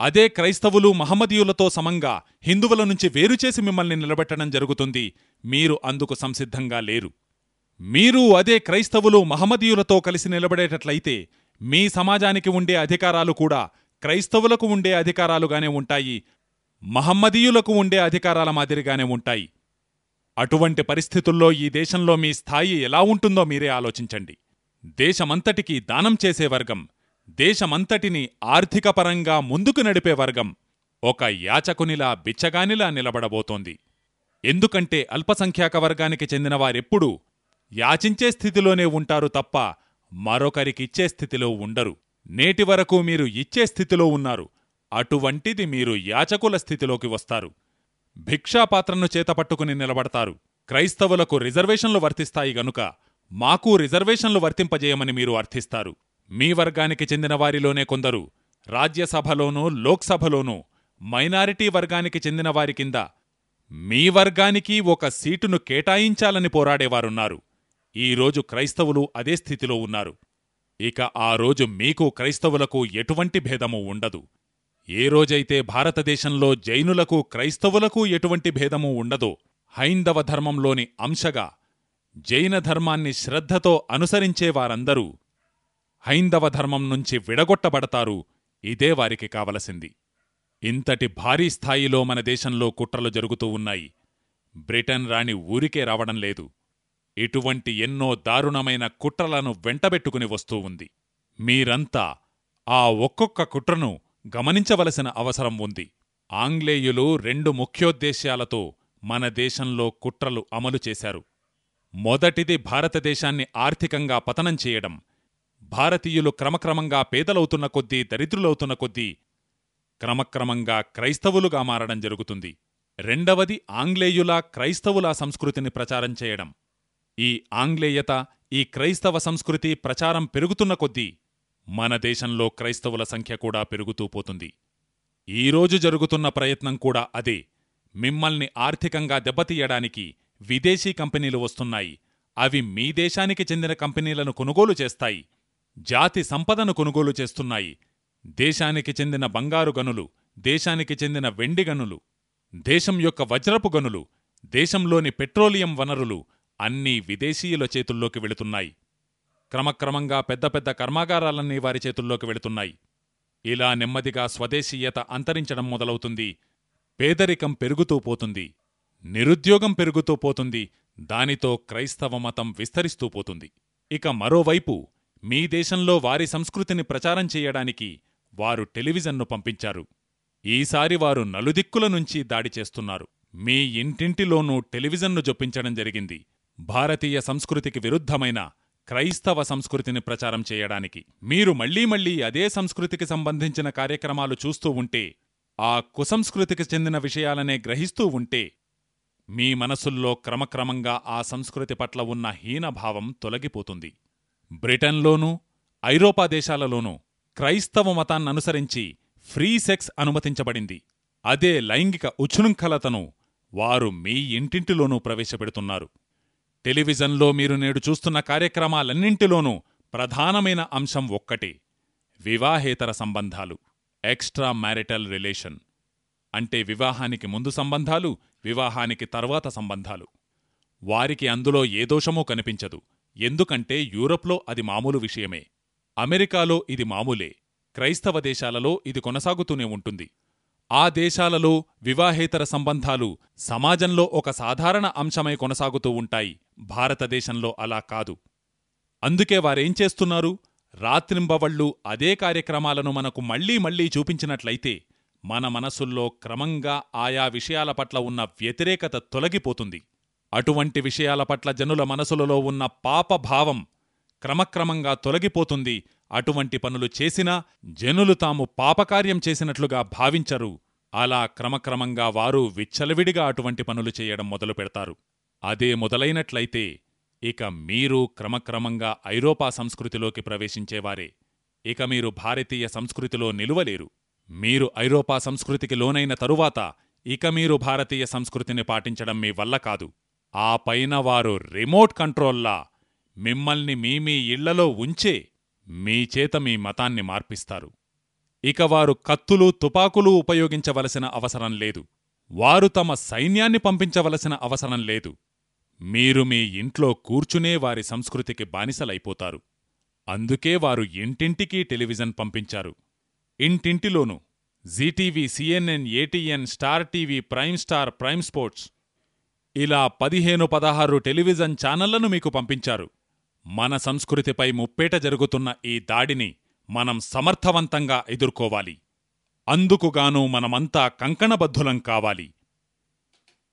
అదే క్రైస్తవులు మహమ్మదీయులతో సమంగా హిందువుల నుంచి వేరుచేసి మిమ్మల్ని నిలబెట్టడం జరుగుతుంది మీరు అందుకు సంసిద్ధంగా లేరు. మీరు అదే క్రైస్తవులు మహమ్మదీయులతో కలిసి నిలబడేటట్లయితే మీ సమాజానికి ఉండే అధికారాలు కూడా క్రైస్తవులకు ఉండే అధికారాలుగానే ఉంటాయి మహమ్మదీయులకు ఉండే అధికారాల మాదిరిగానే ఉంటాయి. అటువంటి పరిస్థితుల్లో ఈ దేశంలో మీ స్థాయి ఎలా ఉంటుందో మీరే ఆలోచించండి. దేశమంతటికి దానం చేసే వర్గం దేశమంతటిని ఆర్థికపరంగా ముందుకు నడిపే వర్గం ఒక యాచకునిలా బిచ్చగానిలా నిలబడబోతోంది. ఎందుకంటే అల్పసంఖ్యాక వర్గానికి చెందిన వారెప్పుడూ యాచించే స్థితిలోనే ఉంటారు తప్ప మరొకరికిచ్చే స్థితిలో ఉండరు. నేటి వరకు మీరు ఇచ్చే స్థితిలో ఉన్నారు. అటువంటిది మీరు యాచకుల స్థితిలోకి వస్తారు. భిక్షాపాత్రను చేతపట్టుకుని నిలబడతారు. క్రైస్తవులకు రిజర్వేషన్లు వర్తిస్తాయి గనుక మాకు రిజర్వేషన్లు వర్తింపజేయమని మీరు అర్థిస్తారు. మీ వర్గానికి చెందిన వారిలోనే కొందరు రాజ్యసభలోనూ లోక్సభలోనూ మైనారిటీ వర్గానికి చెందిన వారి కింద మీ వర్గానికి ఒక సీటును కేటాయించాలని పోరాడేవారున్నారు. ఈరోజు క్రైస్తవులు అదే స్థితిలో ఉన్నారు. ఇక ఆ రోజు మీకు క్రైస్తవులకు ఎటువంటి భేదము ఉండదు. ఏ రోజైతే భారతదేశంలో జైనులకు క్రైస్తవులకు ఎటువంటి భేదము ఉండదో హైందవ ధర్మంలోని అంశగా జైన ధర్మాన్ని శ్రద్ధతో అనుసరించే వారందరూ హైందవ ధర్మం నుంచి విడగొట్టబడతారు ఇదే వారికి కావలసింది. ఇంతటి భారీ స్థాయిలో మన దేశంలో కుట్రలు జరుగుతూ ఉన్నాయి. బ్రిటన్ రాణి ఊరికే రావడం లేదు. ఇటువంటి ఎన్నో దారుణమైన కుట్రలను వెంటబెట్టుకుని వస్తూ ఉంది. మీరంతా ఆ ఒక్కొక్క కుట్రను గమనించవలసిన అవసరం ఉంది. ఆంగ్లేయులు రెండు ముఖ్యోద్దేశ్యాలతో మన దేశంలో కుట్రలు అమలు చేశారు. మొదటిది భారతదేశాన్ని ఆర్థికంగా పతనం చేయడం. భారతీయులు క్రమక్రమంగా పేదలవుతున్న కొద్దీ దరిద్రులవుతున్న కొద్దీ క్రమక్రమంగా క్రైస్తవులుగా మారడం జరుగుతుంది. రెండవది ఆంగ్లేయుల క్రైస్తవుల సంస్కృతిని ప్రచారం చేయడం. ఈ ఆంగ్లేయత ఈ క్రైస్తవ సంస్కృతి ప్రచారం పెరుగుతున్న కొద్దీ మన దేశంలో క్రైస్తవుల సంఖ్య కూడా పెరుగుతూ పోతుంది. ఈరోజు జరుగుతున్న ప్రయత్నం కూడా అదే. మిమ్మల్ని ఆర్థికంగా దెబ్బతీయడానికి విదేశీ కంపెనీలు వస్తున్నాయి. అవి మీ దేశానికి చెందిన కంపెనీలను కొనుగోలు చేస్తాయి. జాతి సంపదను కొనుగోలు చేస్తున్నాయి. దేశానికి చెందిన బంగారు గనులు దేశానికి చెందిన వెండి గనులు దేశం యొక్క వజ్రపు గనులు దేశంలోని పెట్రోలియం వనరులు అన్నీ విదేశీయుల చేతుల్లోకి వెళుతున్నాయి. క్రమక్రమంగా పెద్ద పెద్ద కర్మాగారాలన్నీ వారి చేతుల్లోకి వెళుతున్నాయి. ఇలా నెమ్మదిగా స్వదేశీయత అంతరించడం మొదలవుతుంది. పేదరికం పెరుగుతూ పోతుంది. నిరుద్యోగం పెరుగుతూ పోతుంది. దానితో క్రైస్తవ మతం విస్తరిస్తూ పోతుంది. ఇక మరోవైపు మీ దేశంలో వారి సంస్కృతిని ప్రచారం చేయడానికి వారు టెలివిజన్ను పంపించారు. ఈసారి వారు నలుదిక్కుల నుంచి దాడి చేస్తున్నారు. మీ ఇంటింటిలోనూ టెలివిజన్ను జొప్పించడం జరిగింది. భారతీయ సంస్కృతికి విరుద్ధమైన క్రైస్తవ సంస్కృతిని ప్రచారం చేయడానికి. మీరు మళ్ళీ మళ్ళీ అదే సంస్కృతికి సంబంధించిన కార్యక్రమాలు చూస్తూ ఉంటే ఆ కుసంస్కృతికి చెందిన విషయాలనే గ్రహిస్తూ ఉంటే మీ మనసుల్లో క్రమక్రమంగా ఆ సంస్కృతి పట్ల ఉన్న హీనభావం తొలగిపోతుంది. బ్రిటన్లోనూ ఐరోపా దేశాలలోనూ క్రైస్తవ మతాన్ననుసరించి ఫ్రీ సెక్స్ అనుమతించబడింది. అదే లైంగిక ఉచ్ఛృంఖలతను వారు మీ ఇంటింటిలోనూ ప్రవేశపెడుతున్నారు. టెలివిజన్లో మీరు నేడు చూస్తున్న కార్యక్రమాలన్నింటిలోనూ ప్రధానమైన అంశం ఒక్కటే వివాహేతర సంబంధాలు ఎక్స్ట్రా మ్యారిటల్ రిలేషన్ అంటే వివాహానికి ముందు సంబంధాలు వివాహానికి తర్వాత సంబంధాలు. వారికి అందులో ఏ దోషమూ కనిపించదు. ఎందుకంటే యూరప్లో అది మామూలు విషయమే. అమెరికాలో ఇది మామూలే. క్రైస్తవ దేశాలలో ఇది కొనసాగుతూనే ఉంటుంది. ఆ దేశాలలో వివాహేతర సంబంధాలు సమాజంలో ఒక సాధారణ అంశమై కొనసాగుతూ ఉంటాయి. భారతదేశంలో అలా కాదు. అందుకే వారేం చేస్తున్నారు? రాత్రింబవళ్ళు అదే కార్యక్రమాలను మనకు మళ్ళీ మళ్ళీ చూపించినట్లయితే మన మనసుల్లో క్రమంగా ఆయా విషయాల పట్ల ఉన్న వ్యతిరేకత తొలగిపోతుంది. అటువంటి విషయాల పట్ల జనుల మనసులలో ఉన్న పాపభావం క్రమక్రమంగా తొలగిపోతుంది. అటువంటి పనులు చేసినా జనులు తాము పాపకార్యం చేసినట్లుగా భావించరు. అలా క్రమక్రమంగా వారు విచ్చలవిడిగా అటువంటి పనులు చేయడం మొదలు పెడతారు. అదే మొదలైనట్లయితే ఇక మీరు క్రమక్రమంగా ఐరోపా సంస్కృతిలోకి ప్రవేశించేవారే. ఇక మీరు భారతీయ సంస్కృతిలో నిలువలేరు. మీరు ఐరోపా సంస్కృతికి లోనైన తరువాత ఇక మీరు భారతీయ సంస్కృతిని పాటించడం మీ వల్ల కాదు. ఆ పైన వారు రిమోట్ కంట్రోల్లా మిమ్మల్ని మీ మీ ఇళ్ళలో ఉంచే మీ చేత మీ మతాన్ని మార్పిస్తారు. ఇక వారు కత్తులు తుపాకులు ఉపయోగించవలసిన అవసరం లేదు. వారు తమ సైన్యాన్ని పంపించవలసిన అవసరం లేదు. మీరు మీ ఇంట్లో కూర్చునే వారి సంస్కృతికి బానిసలైపోతారు. అందుకే వారు ఇంటింటికీ టెలివిజన్ పంపించారు. ఇంటింటిలోనూ Zee TV CNN ATN Star TV Prime Star Prime Sports ఇలా పదిహేను పదహారు టెలివిజన్ ఛానళ్ళను మీకు పంపించారు. మన సంస్కృతిపై ముప్పేట జరుగుతున్న ఈ దాడిని మనం సమర్థవంతంగా ఎదుర్కోవాలి. అందుకుగాను మనమంతా కంకణబద్ధులం కావాలి.